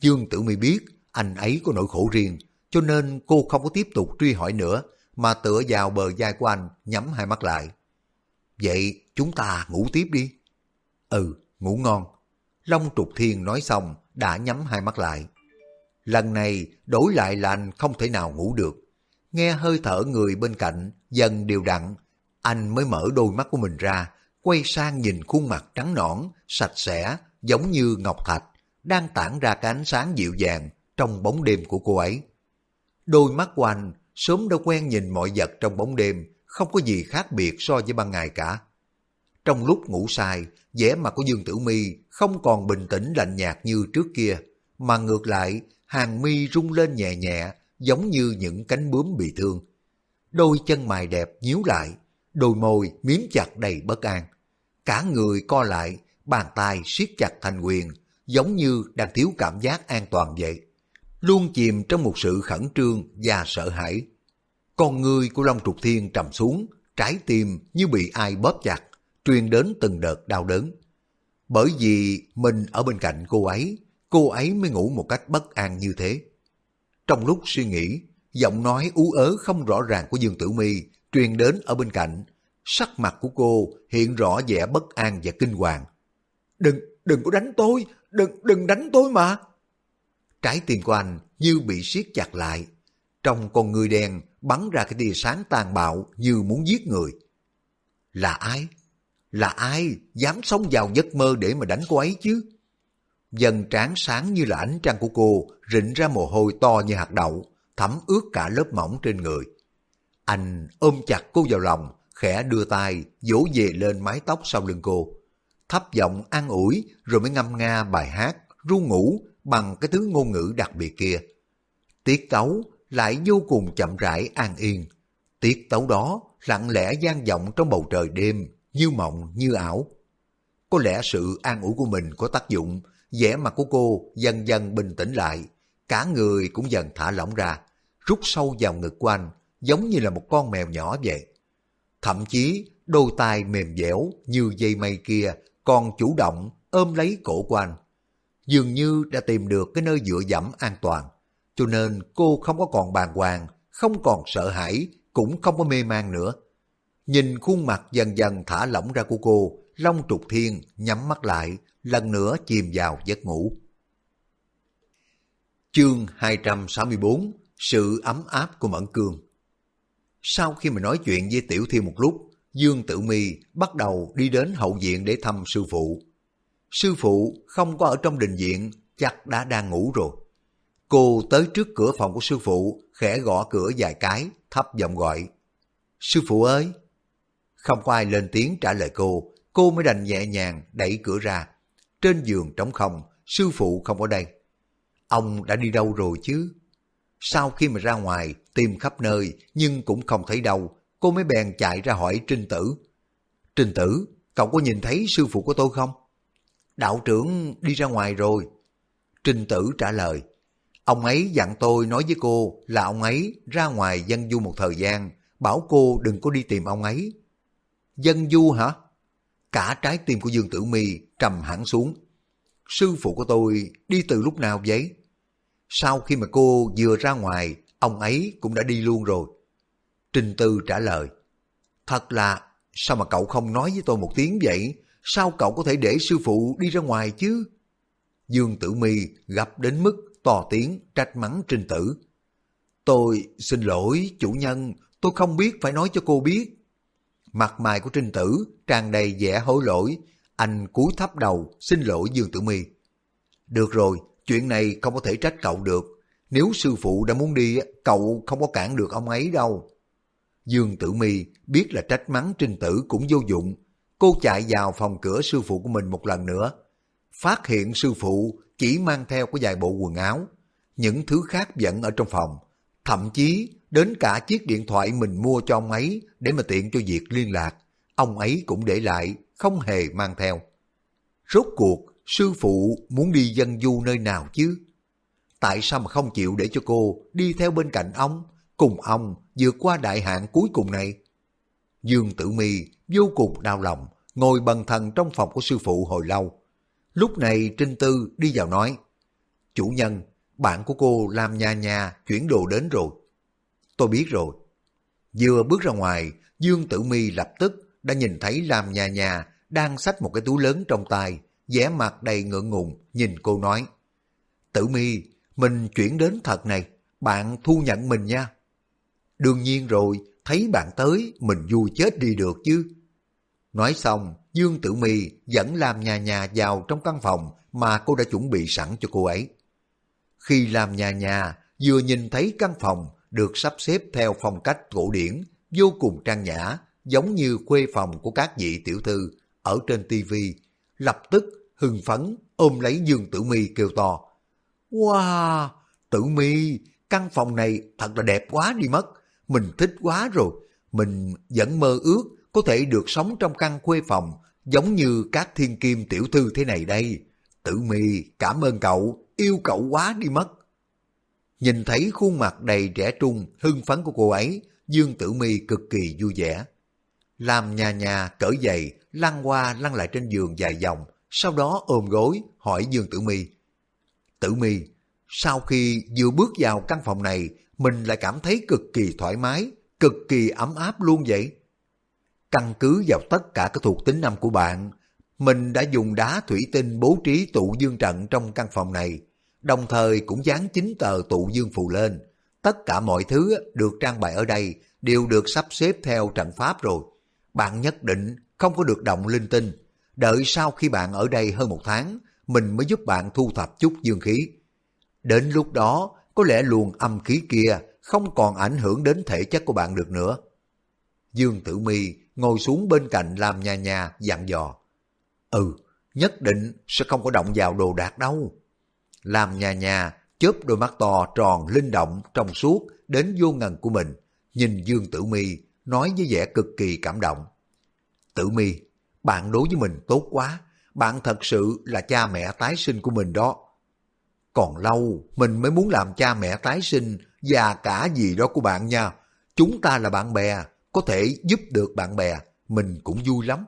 S1: Dương Tử Mi biết anh ấy có nỗi khổ riêng, cho nên cô không có tiếp tục truy hỏi nữa, mà tựa vào bờ vai của anh, nhắm hai mắt lại. Vậy chúng ta ngủ tiếp đi. Ừ, ngủ ngon. Long trục thiên nói xong, đã nhắm hai mắt lại. Lần này đổi lại là anh không thể nào ngủ được. Nghe hơi thở người bên cạnh dần đều đặn, anh mới mở đôi mắt của mình ra, quay sang nhìn khuôn mặt trắng nõn, sạch sẽ, giống như ngọc thạch, đang tản ra cái ánh sáng dịu dàng trong bóng đêm của cô ấy. Đôi mắt của anh sớm đã quen nhìn mọi vật trong bóng đêm, không có gì khác biệt so với ban ngày cả. Trong lúc ngủ sai, vẻ mặt của Dương Tử Mi không còn bình tĩnh lạnh nhạt như trước kia, mà ngược lại, hàng mi rung lên nhẹ nhẹ, giống như những cánh bướm bị thương. Đôi chân mày đẹp nhíu lại, đôi môi miếm chặt đầy bất an. Cả người co lại, bàn tay siết chặt thành quyền, giống như đang thiếu cảm giác an toàn vậy. Luôn chìm trong một sự khẩn trương và sợ hãi. Con người của Long Trục Thiên trầm xuống, trái tim như bị ai bóp chặt, truyền đến từng đợt đau đớn. Bởi vì mình ở bên cạnh cô ấy, cô ấy mới ngủ một cách bất an như thế. Trong lúc suy nghĩ, giọng nói ú ớ không rõ ràng của Dương Tử Mi truyền đến ở bên cạnh, sắc mặt của cô hiện rõ vẻ bất an và kinh hoàng. Đừng, đừng có đánh tôi, đừng, đừng đánh tôi mà. Trái tim của anh như bị siết chặt lại. trong con người đen bắn ra cái tia sáng tàn bạo như muốn giết người. Là ai? Là ai dám sống vào giấc mơ để mà đánh cô ấy chứ? Dần trán sáng như là ánh trăng của cô rịn ra mồ hôi to như hạt đậu, thấm ướt cả lớp mỏng trên người. Anh ôm chặt cô vào lòng, khẽ đưa tay vỗ về lên mái tóc sau lưng cô. Thấp giọng an ủi rồi mới ngâm nga bài hát ru ngủ bằng cái thứ ngôn ngữ đặc biệt kia. Tiết tấu lại vô cùng chậm rãi an yên. Tiết tấu đó lặng lẽ gian vọng trong bầu trời đêm, như mộng như ảo. Có lẽ sự an ủi của mình có tác dụng, vẻ mặt của cô dần dần bình tĩnh lại, cả người cũng dần thả lỏng ra, rút sâu vào ngực của anh, giống như là một con mèo nhỏ vậy. Thậm chí đôi tay mềm dẻo như dây mây kia còn chủ động ôm lấy cổ của anh. Dường như đã tìm được cái nơi dựa dẫm an toàn, cho nên cô không có còn bàng hoàng, không còn sợ hãi, cũng không có mê man nữa. Nhìn khuôn mặt dần dần thả lỏng ra của cô, Long Trục Thiên nhắm mắt lại, lần nữa chìm vào giấc ngủ. Chương 264 Sự ấm áp của Mẫn Cương Sau khi mà nói chuyện với Tiểu Thiên một lúc, Dương Tử Mi bắt đầu đi đến hậu viện để thăm sư phụ. Sư phụ không có ở trong đình viện, chắc đã đang ngủ rồi. Cô tới trước cửa phòng của sư phụ, khẽ gõ cửa vài cái, thấp giọng gọi. Sư phụ ơi! Không có ai lên tiếng trả lời cô, cô mới đành nhẹ nhàng đẩy cửa ra. Trên giường trống không, sư phụ không ở đây. Ông đã đi đâu rồi chứ? Sau khi mà ra ngoài, tìm khắp nơi nhưng cũng không thấy đâu, cô mới bèn chạy ra hỏi Trinh Tử. Trinh Tử, cậu có nhìn thấy sư phụ của tôi không? Đạo trưởng đi ra ngoài rồi. Trinh Tử trả lời, ông ấy dặn tôi nói với cô là ông ấy ra ngoài dân du một thời gian, bảo cô đừng có đi tìm ông ấy. Dân du hả? Cả trái tim của Dương Tử Mi trầm hẳn xuống. Sư phụ của tôi đi từ lúc nào vậy? Sau khi mà cô vừa ra ngoài, ông ấy cũng đã đi luôn rồi. Trình Tư trả lời. Thật là, sao mà cậu không nói với tôi một tiếng vậy? Sao cậu có thể để sư phụ đi ra ngoài chứ? Dương Tử Mi gặp đến mức to tiếng trách mắng Trình Tử. Tôi xin lỗi chủ nhân, tôi không biết phải nói cho cô biết. Mặt mày của Trinh Tử tràn đầy vẻ hối lỗi, anh cúi thấp đầu xin lỗi Dương Tử Mi. Được rồi, chuyện này không có thể trách cậu được. Nếu sư phụ đã muốn đi, cậu không có cản được ông ấy đâu. Dương Tử Mi biết là trách mắng Trinh Tử cũng vô dụng. Cô chạy vào phòng cửa sư phụ của mình một lần nữa. Phát hiện sư phụ chỉ mang theo có vài bộ quần áo. Những thứ khác vẫn ở trong phòng. Thậm chí đến cả chiếc điện thoại mình mua cho ông ấy để mà tiện cho việc liên lạc, ông ấy cũng để lại, không hề mang theo. Rốt cuộc, sư phụ muốn đi dân du nơi nào chứ? Tại sao mà không chịu để cho cô đi theo bên cạnh ông, cùng ông vượt qua đại hạn cuối cùng này? Dương Tử Mi vô cùng đau lòng, ngồi bần thần trong phòng của sư phụ hồi lâu. Lúc này Trinh Tư đi vào nói, Chủ nhân, bạn của cô làm nhà nhà chuyển đồ đến rồi. Tôi biết rồi. Vừa bước ra ngoài, Dương Tử Mi lập tức đã nhìn thấy làm nhà nhà đang xách một cái túi lớn trong tay, vẻ mặt đầy ngượng ngùng, nhìn cô nói. Tử Mi, mình chuyển đến thật này, bạn thu nhận mình nha. Đương nhiên rồi, thấy bạn tới, mình vui chết đi được chứ. Nói xong, Dương Tử Mi dẫn làm nhà nhà vào trong căn phòng mà cô đã chuẩn bị sẵn cho cô ấy. Khi làm nhà nhà, vừa nhìn thấy căn phòng được sắp xếp theo phong cách cổ điển, vô cùng trang nhã, giống như khuê phòng của các vị tiểu thư ở trên tivi lập tức hưng phấn ôm lấy Dương Tử Mi kêu to. Wow, Tử Mi, căn phòng này thật là đẹp quá đi mất, mình thích quá rồi, mình vẫn mơ ước có thể được sống trong căn quê phòng giống như các thiên kim tiểu thư thế này đây. Tử Mi, cảm ơn cậu, yêu cậu quá đi mất. Nhìn thấy khuôn mặt đầy trẻ trung, hưng phấn của cô ấy, Dương Tử Mi cực kỳ vui vẻ. Làm nhà nhà cởi giày, lăn qua lăn lại trên giường dài dòng, sau đó ôm gối hỏi Dương Tử Mi. Tử Mi, sau khi vừa bước vào căn phòng này, mình lại cảm thấy cực kỳ thoải mái, cực kỳ ấm áp luôn vậy. Căn cứ vào tất cả các thuộc tính năm của bạn, mình đã dùng đá thủy tinh bố trí tụ dương trận trong căn phòng này, đồng thời cũng dán chính tờ tụ dương phù lên. tất cả mọi thứ được trang bày ở đây đều được sắp xếp theo trận pháp rồi. Bạn nhất định không có được động linh tinh. Đợi sau khi bạn ở đây hơn một tháng, mình mới giúp bạn thu thập chút dương khí. Đến lúc đó, có lẽ luồng âm khí kia không còn ảnh hưởng đến thể chất của bạn được nữa. Dương Tử Mi ngồi xuống bên cạnh làm nhà nhà dặn dò. Ừ, nhất định sẽ không có động vào đồ đạc đâu. Làm nhà nhà chớp đôi mắt to tròn linh động trong suốt đến vô ngần của mình, nhìn Dương Tử Mi nói với vẻ cực kỳ cảm động. Tử Mi, bạn đối với mình tốt quá, bạn thật sự là cha mẹ tái sinh của mình đó. Còn lâu mình mới muốn làm cha mẹ tái sinh và cả gì đó của bạn nha. Chúng ta là bạn bè, có thể giúp được bạn bè, mình cũng vui lắm.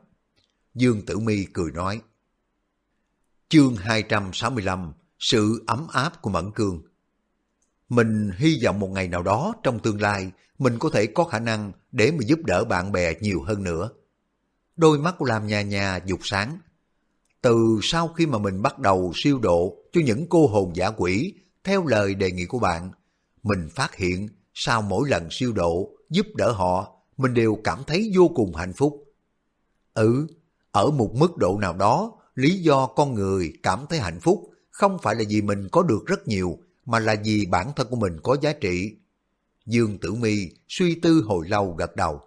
S1: Dương Tử Mi cười nói. Chương 265 Sự ấm áp của Mẫn Cương Mình hy vọng một ngày nào đó trong tương lai mình có thể có khả năng để mà giúp đỡ bạn bè nhiều hơn nữa. Đôi mắt của Lam Nha Nha dục sáng. Từ sau khi mà mình bắt đầu siêu độ cho những cô hồn giả quỷ theo lời đề nghị của bạn, mình phát hiện sau mỗi lần siêu độ giúp đỡ họ, mình đều cảm thấy vô cùng hạnh phúc. Ừ, ở một mức độ nào đó, lý do con người cảm thấy hạnh phúc không phải là vì mình có được rất nhiều, mà là vì bản thân của mình có giá trị. Dương Tử Mi suy tư hồi lâu gật đầu.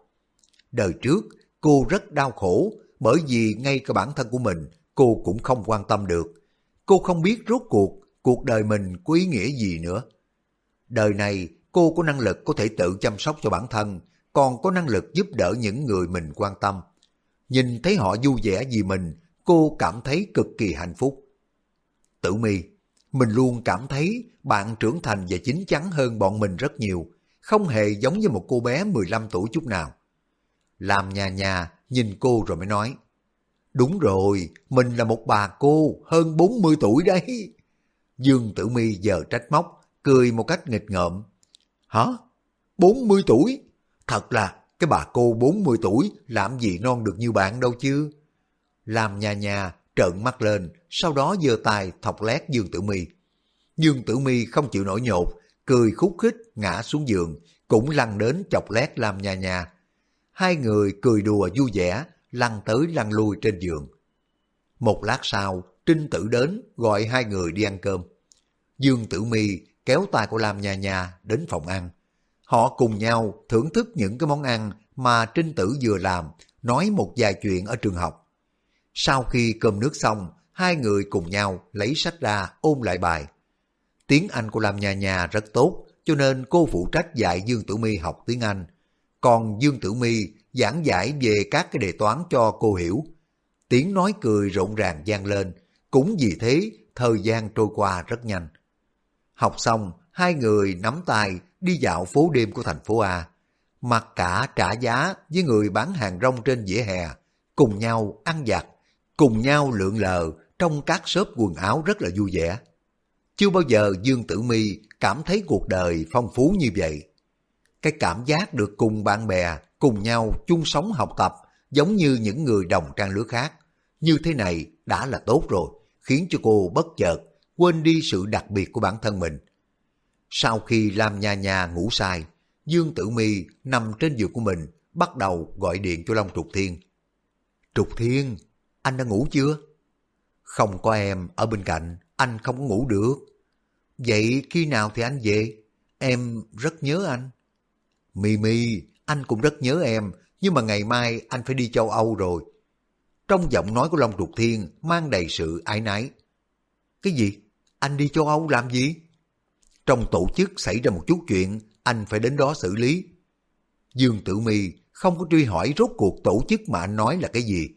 S1: Đời trước, cô rất đau khổ bởi vì ngay cả bản thân của mình cô cũng không quan tâm được. Cô không biết rốt cuộc cuộc đời mình có ý nghĩa gì nữa. Đời này cô có năng lực có thể tự chăm sóc cho bản thân, còn có năng lực giúp đỡ những người mình quan tâm. Nhìn thấy họ vui vẻ vì mình, cô cảm thấy cực kỳ hạnh phúc. Tử mi, mình luôn cảm thấy bạn trưởng thành và chín chắn hơn bọn mình rất nhiều, không hề giống như một cô bé 15 tuổi chút nào. Làm nhà nhà nhìn cô rồi mới nói, Đúng rồi, mình là một bà cô hơn 40 tuổi đấy. Dương Tử Mi giờ trách móc, cười một cách nghịch ngợm. Hả? 40 tuổi? Thật là cái bà cô 40 tuổi làm gì non được như bạn đâu chứ. Làm nhà nhà trợn mắt lên, sau đó giơ tay thọc lét Dương Tử Mi. Dương Tử Mi không chịu nổi nhột, cười khúc khích ngã xuống giường, cũng lăn đến chọc lét làm nhà nhà. Hai người cười đùa vui vẻ, lăn tới lăn lui trên giường. Một lát sau, Trinh Tử đến gọi hai người đi ăn cơm. Dương Tử Mi kéo tay của Lam Nha Nha đến phòng ăn. Họ cùng nhau thưởng thức những cái món ăn mà Trinh Tử vừa làm, nói một vài chuyện ở trường học. Sau khi cơm nước xong, hai người cùng nhau lấy sách ra ôn lại bài. Tiếng Anh của Lam Nha Nha rất tốt, cho nên cô phụ trách dạy Dương Tử Mi học tiếng Anh. Còn Dương Tử Mi giảng giải về các cái đề toán cho cô hiểu. Tiếng nói cười rộn ràng vang lên, cũng vì thế thời gian trôi qua rất nhanh. Học xong, hai người nắm tay đi dạo phố đêm của thành phố A. Mặc cả trả giá với người bán hàng rong trên vỉa hè, cùng nhau ăn giặt, cùng nhau lượn lờ trong các shop quần áo rất là vui vẻ. Chưa bao giờ Dương Tử Mi cảm thấy cuộc đời phong phú như vậy. Cái cảm giác được cùng bạn bè cùng nhau chung sống học tập giống như những người đồng trang lứa khác. Như thế này đã là tốt rồi, khiến cho cô bất chợt quên đi sự đặc biệt của bản thân mình. Sau khi làm nhà nhà ngủ sai, Dương Tử Mi nằm trên giường của mình bắt đầu gọi điện cho Long Trục Thiên. Trục Thiên, anh đã ngủ chưa? Không có em ở bên cạnh, anh không có ngủ được. Vậy khi nào thì anh về? Em rất nhớ anh. Mi Mi, anh cũng rất nhớ em, nhưng mà ngày mai anh phải đi châu Âu rồi. Trong giọng nói của Long Trục Thiên mang đầy sự ái náy. Cái gì? Anh đi châu Âu làm gì? Trong tổ chức xảy ra một chút chuyện, anh phải đến đó xử lý. Dương Tử Mi không có truy hỏi rốt cuộc tổ chức mà anh nói là cái gì.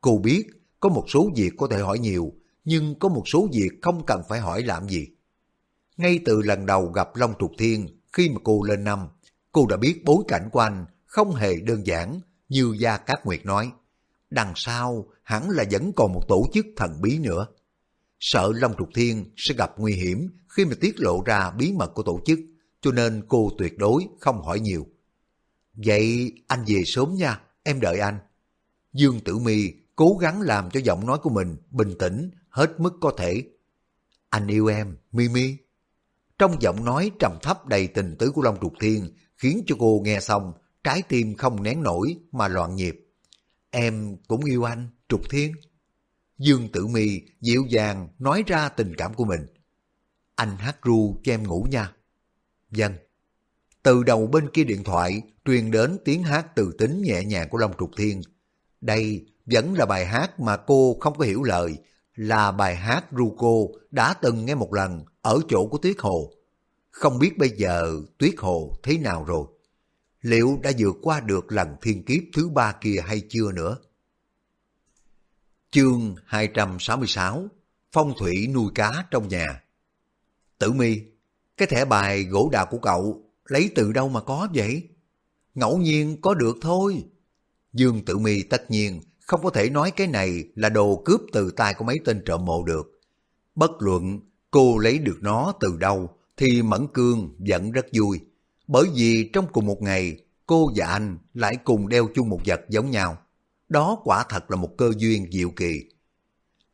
S1: Cô biết có một số việc có thể hỏi nhiều, nhưng có một số việc không cần phải hỏi làm gì. Ngay từ lần đầu gặp Long Trục Thiên, khi mà cô lên năm, cô đã biết bối cảnh của anh không hề đơn giản như Gia Cát Nguyệt nói. Đằng sau hẳn là vẫn còn một tổ chức thần bí nữa. Sợ Long Trục Thiên sẽ gặp nguy hiểm khi mà tiết lộ ra bí mật của tổ chức, cho nên cô tuyệt đối không hỏi nhiều. Vậy anh về sớm nha, em đợi anh. Dương Tử Mi cố gắng làm cho giọng nói của mình bình tĩnh hết mức có thể. Anh yêu em, Mimi. Trong giọng nói trầm thấp đầy tình tứ của Long Trục Thiên khiến cho cô nghe xong, trái tim không nén nổi mà loạn nhịp. Em cũng yêu anh, Trục Thiên. Dương Tử Mi dịu dàng nói ra tình cảm của mình. Anh hát ru cho em ngủ nha. Dân. Vâng. Từ đầu bên kia điện thoại truyền đến tiếng hát từ tính nhẹ nhàng của Long Trục Thiên. Đây vẫn là bài hát mà cô không có hiểu lời, là bài hát ru cô đã từng nghe một lần ở chỗ của Tuyết Hồ. Không biết bây giờ Tuyết Hồ thế nào rồi? Liệu đã vượt qua được lần thiên kiếp thứ ba kia hay chưa nữa? Chương 266 Phong thủy nuôi cá trong nhà Tử mi, cái thẻ bài gỗ đào của cậu lấy từ đâu mà có vậy? Ngẫu nhiên có được thôi. Dương Tử mi tất nhiên không có thể nói cái này là đồ cướp từ tay của mấy tên trộm mộ được. Bất luận cô lấy được nó từ đâu thì Mẫn Cương vẫn rất vui. Bởi vì trong cùng một ngày cô và anh lại cùng đeo chung một vật giống nhau. Đó quả thật là một cơ duyên diệu kỳ.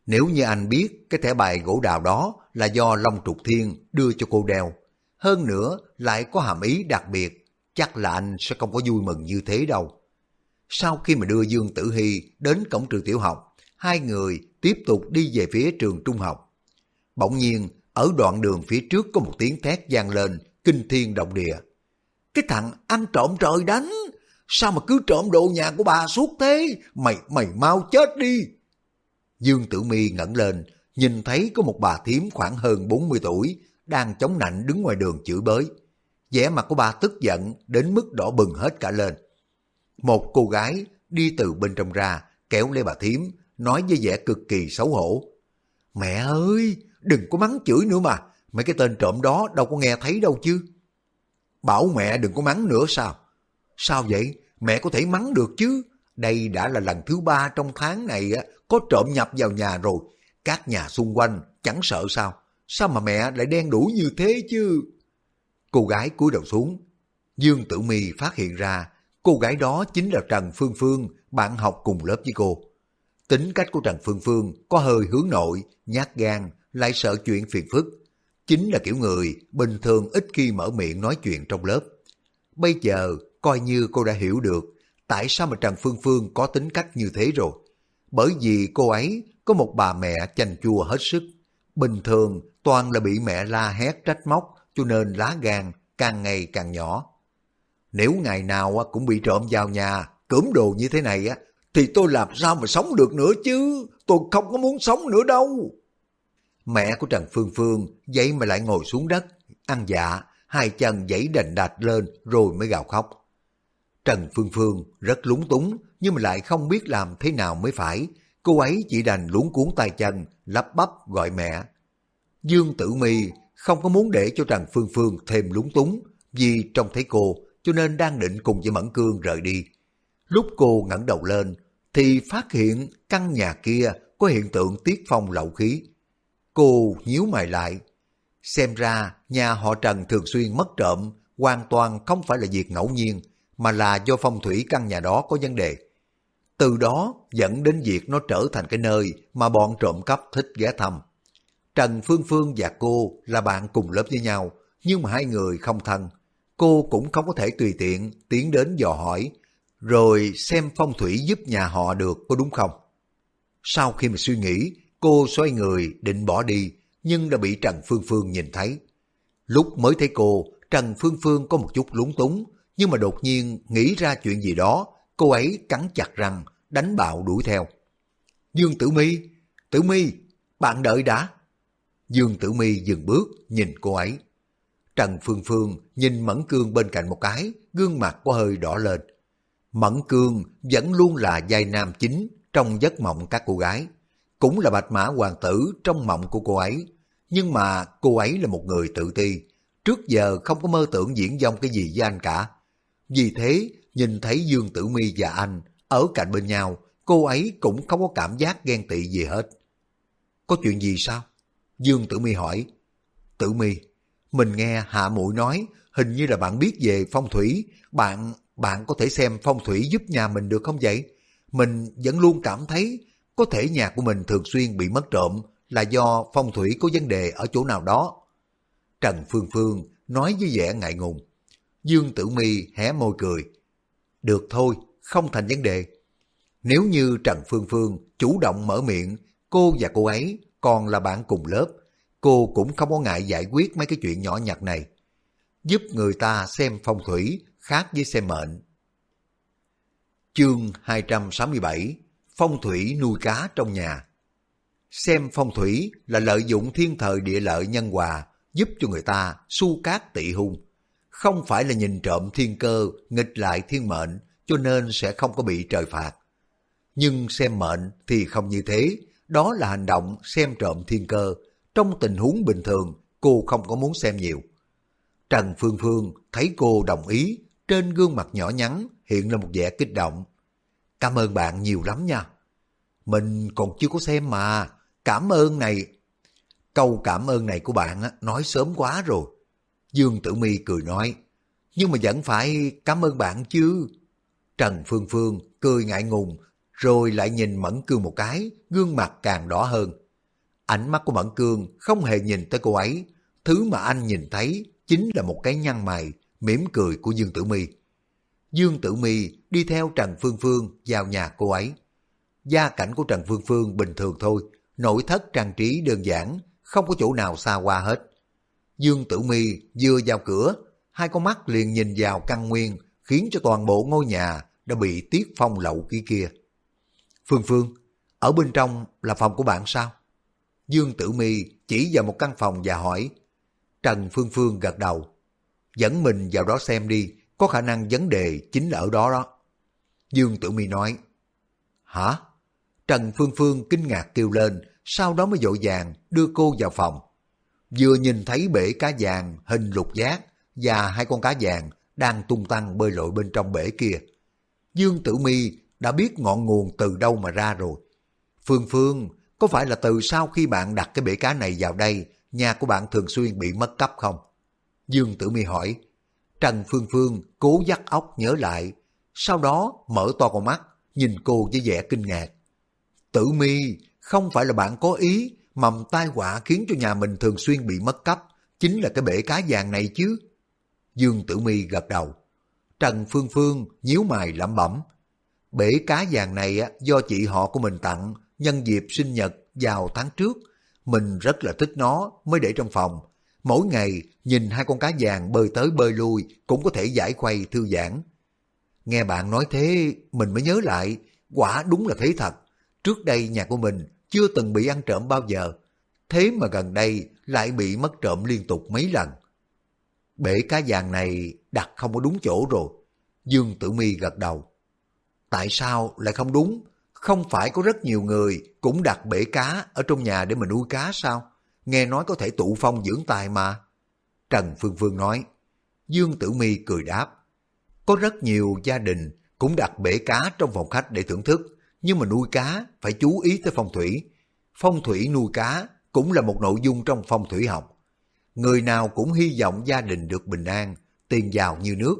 S1: Nếu như anh biết cái thẻ bài gỗ đào đó là do Long Trục Thiên đưa cho cô đeo, hơn nữa lại có hàm ý đặc biệt, chắc là anh sẽ không có vui mừng như thế đâu. Sau khi mà đưa Dương Tử Hy đến cổng trường tiểu học, hai người tiếp tục đi về phía trường trung học. Bỗng nhiên, ở đoạn đường phía trước có một tiếng thét vang lên, kinh thiên động địa. Cái thằng ăn trộm trời đánh, sao mà cứ trộm đồ nhà của bà suốt thế, mày mày mau chết đi. Dương Tử Mi ngẩng lên, nhìn thấy có một bà thím khoảng hơn 40 tuổi, đang chống nạnh đứng ngoài đường chửi bới. vẻ mặt của bà tức giận đến mức đỏ bừng hết cả lên. Một cô gái đi từ bên trong ra, kéo lấy bà thím, nói với vẻ cực kỳ xấu hổ. Mẹ ơi, đừng có mắng chửi nữa mà, mấy cái tên trộm đó đâu có nghe thấy đâu chứ. Bảo mẹ đừng có mắng nữa sao? Sao vậy? Mẹ có thể mắng được chứ? Đây đã là lần thứ ba trong tháng này có trộm nhập vào nhà rồi. Các nhà xung quanh chẳng sợ sao? Sao mà mẹ lại đen đủ như thế chứ? Cô gái cúi đầu xuống. Dương Tử Mi phát hiện ra cô gái đó chính là Trần Phương Phương, bạn học cùng lớp với cô. Tính cách của Trần Phương Phương có hơi hướng nội, nhát gan, lại sợ chuyện phiền phức. Chính là kiểu người bình thường ít khi mở miệng nói chuyện trong lớp. Bây giờ coi như cô đã hiểu được tại sao mà Trần Phương Phương có tính cách như thế rồi. Bởi vì cô ấy có một bà mẹ chanh chua hết sức. Bình thường toàn là bị mẹ la hét trách móc cho nên lá gan càng ngày càng nhỏ. Nếu ngày nào cũng bị trộm vào nhà, cưỡng đồ như thế này á, thì tôi làm sao mà sống được nữa chứ, tôi không có muốn sống nữa đâu. Mẹ của Trần Phương Phương vậy mà lại ngồi xuống đất, ăn dạ, hai chân dãy đành đạch lên rồi mới gào khóc. Trần Phương Phương rất lúng túng nhưng mà lại không biết làm thế nào mới phải. Cô ấy chỉ đành luống cuốn tay chân, lắp bắp gọi mẹ. Dương Tử Mi không có muốn để cho Trần Phương Phương thêm lúng túng vì trông thấy cô cho nên đang định cùng với Mẫn Cương rời đi. Lúc cô ngẩng đầu lên thì phát hiện căn nhà kia có hiện tượng tiết phong lậu khí. Cô nhíu mày lại. Xem ra nhà họ Trần thường xuyên mất trộm hoàn toàn không phải là việc ngẫu nhiên mà là do phong thủy căn nhà đó có vấn đề. Từ đó dẫn đến việc nó trở thành cái nơi mà bọn trộm cắp thích ghé thăm. Trần Phương Phương và cô là bạn cùng lớp với nhau, nhưng mà hai người không thân. Cô cũng không có thể tùy tiện tiến đến dò hỏi, rồi xem phong thủy giúp nhà họ được có đúng không. Sau khi mà suy nghĩ, cô xoay người định bỏ đi, nhưng đã bị Trần Phương Phương nhìn thấy. Lúc mới thấy cô, Trần Phương Phương có một chút lúng túng, nhưng mà đột nhiên nghĩ ra chuyện gì đó, cô ấy cắn chặt răng, đánh bạo đuổi theo. Dương Tử Mi, Tử Mi, bạn đợi đã. Dương Tử Mi dừng bước nhìn cô ấy. Trần Phương Phương nhìn Mẫn Cương bên cạnh một cái, gương mặt có hơi đỏ lên. Mẫn Cương vẫn luôn là giai nam chính trong giấc mộng các cô gái, cũng là bạch mã hoàng tử trong mộng của cô ấy. Nhưng mà cô ấy là một người tự ti, trước giờ không có mơ tưởng diễn dông cái gì với anh cả. Vì thế, nhìn thấy Dương Tử Mi và anh ở cạnh bên nhau, cô ấy cũng không có cảm giác ghen tị gì hết. Có chuyện gì sao? Dương Tử Mi hỏi. Tử Mi, mình nghe Hạ Muội nói, hình như là bạn biết về phong thủy, bạn bạn có thể xem phong thủy giúp nhà mình được không vậy? Mình vẫn luôn cảm thấy có thể nhà của mình thường xuyên bị mất trộm là do phong thủy có vấn đề ở chỗ nào đó. Trần Phương Phương nói với vẻ ngại ngùng. Dương Tử Mi hé môi cười. Được thôi, không thành vấn đề. Nếu như Trần Phương Phương chủ động mở miệng, cô và cô ấy còn là bạn cùng lớp, cô cũng không có ngại giải quyết mấy cái chuyện nhỏ nhặt này. Giúp người ta xem phong thủy khác với xem mệnh. Chương 267 Phong thủy nuôi cá trong nhà Xem phong thủy là lợi dụng thiên thời địa lợi nhân hòa giúp cho người ta su cát tị hung. Không phải là nhìn trộm thiên cơ, nghịch lại thiên mệnh, cho nên sẽ không có bị trời phạt. Nhưng xem mệnh thì không như thế, đó là hành động xem trộm thiên cơ. Trong tình huống bình thường, cô không có muốn xem nhiều. Trần Phương Phương thấy cô đồng ý, trên gương mặt nhỏ nhắn hiện lên một vẻ kích động. Cảm ơn bạn nhiều lắm nha. Mình còn chưa có xem mà, cảm ơn này. Câu cảm ơn này của bạn nói sớm quá rồi. Dương Tử Mi cười nói, nhưng mà vẫn phải cảm ơn bạn chứ. Trần Phương Phương cười ngại ngùng, rồi lại nhìn Mẫn Cương một cái, gương mặt càng đỏ hơn. Ánh mắt của Mẫn Cương không hề nhìn tới cô ấy, thứ mà anh nhìn thấy chính là một cái nhăn mày, mỉm cười của Dương Tử Mi. Dương Tử Mi đi theo Trần Phương Phương vào nhà cô ấy. Gia cảnh của Trần Phương Phương bình thường thôi, nội thất trang trí đơn giản, không có chỗ nào xa hoa hết. Dương Tử Mi vừa vào cửa, hai con mắt liền nhìn vào căn nguyên, khiến cho toàn bộ ngôi nhà đã bị tiết phong lậu kia kia. Phương Phương, ở bên trong là phòng của bạn sao? Dương Tử Mi chỉ vào một căn phòng và hỏi. Trần Phương Phương gật đầu. Dẫn mình vào đó xem đi, có khả năng vấn đề chính là ở đó đó. Dương Tử Mi nói. Hả? Trần Phương Phương kinh ngạc kêu lên, sau đó mới dội vàng đưa cô vào phòng. Vừa nhìn thấy bể cá vàng hình lục giác và hai con cá vàng đang tung tăng bơi lội bên trong bể kia. Dương Tử Mi đã biết ngọn nguồn từ đâu mà ra rồi. Phương Phương, có phải là từ sau khi bạn đặt cái bể cá này vào đây, nhà của bạn thường xuyên bị mất cấp không? Dương Tử Mi hỏi. Trần Phương Phương cố dắt óc nhớ lại, sau đó mở to con mắt, nhìn cô với vẻ kinh ngạc. Tử Mi, không phải là bạn có ý mầm tai họa khiến cho nhà mình thường xuyên bị mất cấp, chính là cái bể cá vàng này chứ. Dương Tử Mi gật đầu. Trần Phương Phương nhíu mày lẩm bẩm. Bể cá vàng này do chị họ của mình tặng nhân dịp sinh nhật vào tháng trước. Mình rất là thích nó mới để trong phòng. Mỗi ngày nhìn hai con cá vàng bơi tới bơi lui cũng có thể giải khuây thư giãn. Nghe bạn nói thế mình mới nhớ lại, quả đúng là thế thật. Trước đây nhà của mình chưa từng bị ăn trộm bao giờ. Thế mà gần đây lại bị mất trộm liên tục mấy lần. Bể cá vàng này đặt không có đúng chỗ rồi. Dương Tử Mi gật đầu. Tại sao lại không đúng? Không phải có rất nhiều người cũng đặt bể cá ở trong nhà để mà nuôi cá sao? Nghe nói có thể tụ phong dưỡng tài mà. Trần Phương Phương nói. Dương Tử Mi cười đáp. Có rất nhiều gia đình cũng đặt bể cá trong phòng khách để thưởng thức, nhưng mà nuôi cá phải chú ý tới phong thủy. Phong thủy nuôi cá cũng là một nội dung trong phong thủy học. Người nào cũng hy vọng gia đình được bình an, tiền giàu như nước.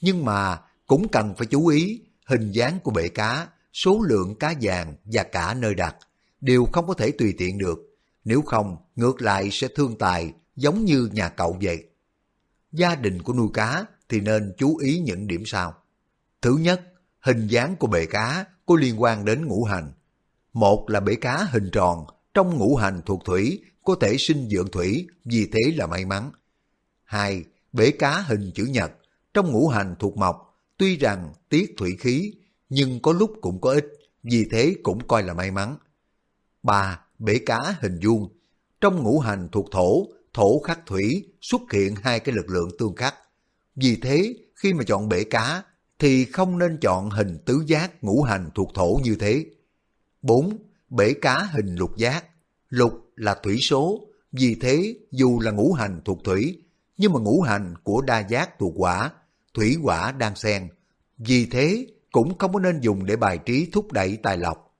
S1: Nhưng mà cũng cần phải chú ý hình dáng của bể cá, số lượng cá vàng và cả nơi đặt đều không có thể tùy tiện được. Nếu không, ngược lại sẽ thương tài giống như nhà cậu vậy. Gia đình của nuôi cá thì nên chú ý những điểm sau. Thứ nhất, hình dáng của bể cá có liên quan đến ngũ hành. Một là bể cá hình tròn, trong ngũ hành thuộc thủy, có thể sinh dưỡng thủy, vì thế là may mắn. Hai, bể cá hình chữ nhật, trong ngũ hành thuộc mộc, tuy rằng tiết thủy khí, nhưng có lúc cũng có ích vì thế cũng coi là may mắn. Ba, bể cá hình vuông, trong ngũ hành thuộc thổ, thổ khắc thủy xuất hiện hai cái lực lượng tương khắc. Vì thế, khi mà chọn bể cá, thì không nên chọn hình tứ giác ngũ hành thuộc thổ như thế. 4. Bể cá hình lục giác. Lục là thủy số, vì thế dù là ngũ hành thuộc thủy, nhưng mà ngũ hành của đa giác thuộc quả, thủy quả đang xen. Vì thế cũng không có nên dùng để bài trí thúc đẩy tài lộc.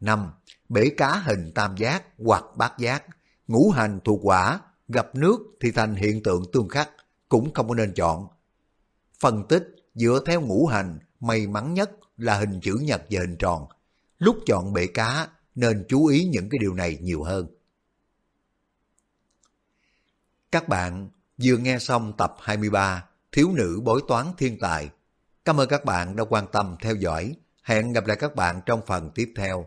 S1: 5. Bể cá hình tam giác hoặc bát giác, ngũ hành thuộc quả, gặp nước thì thành hiện tượng tương khắc, cũng không có nên chọn. Phân tích dựa theo ngũ hành, may mắn nhất là hình chữ nhật và hình tròn. Lúc chọn bể cá nên chú ý những cái điều này nhiều hơn. Các bạn vừa nghe xong tập 23 Thiếu nữ bói toán thiên tài. Cảm ơn các bạn đã quan tâm theo dõi. Hẹn gặp lại các bạn trong phần tiếp theo.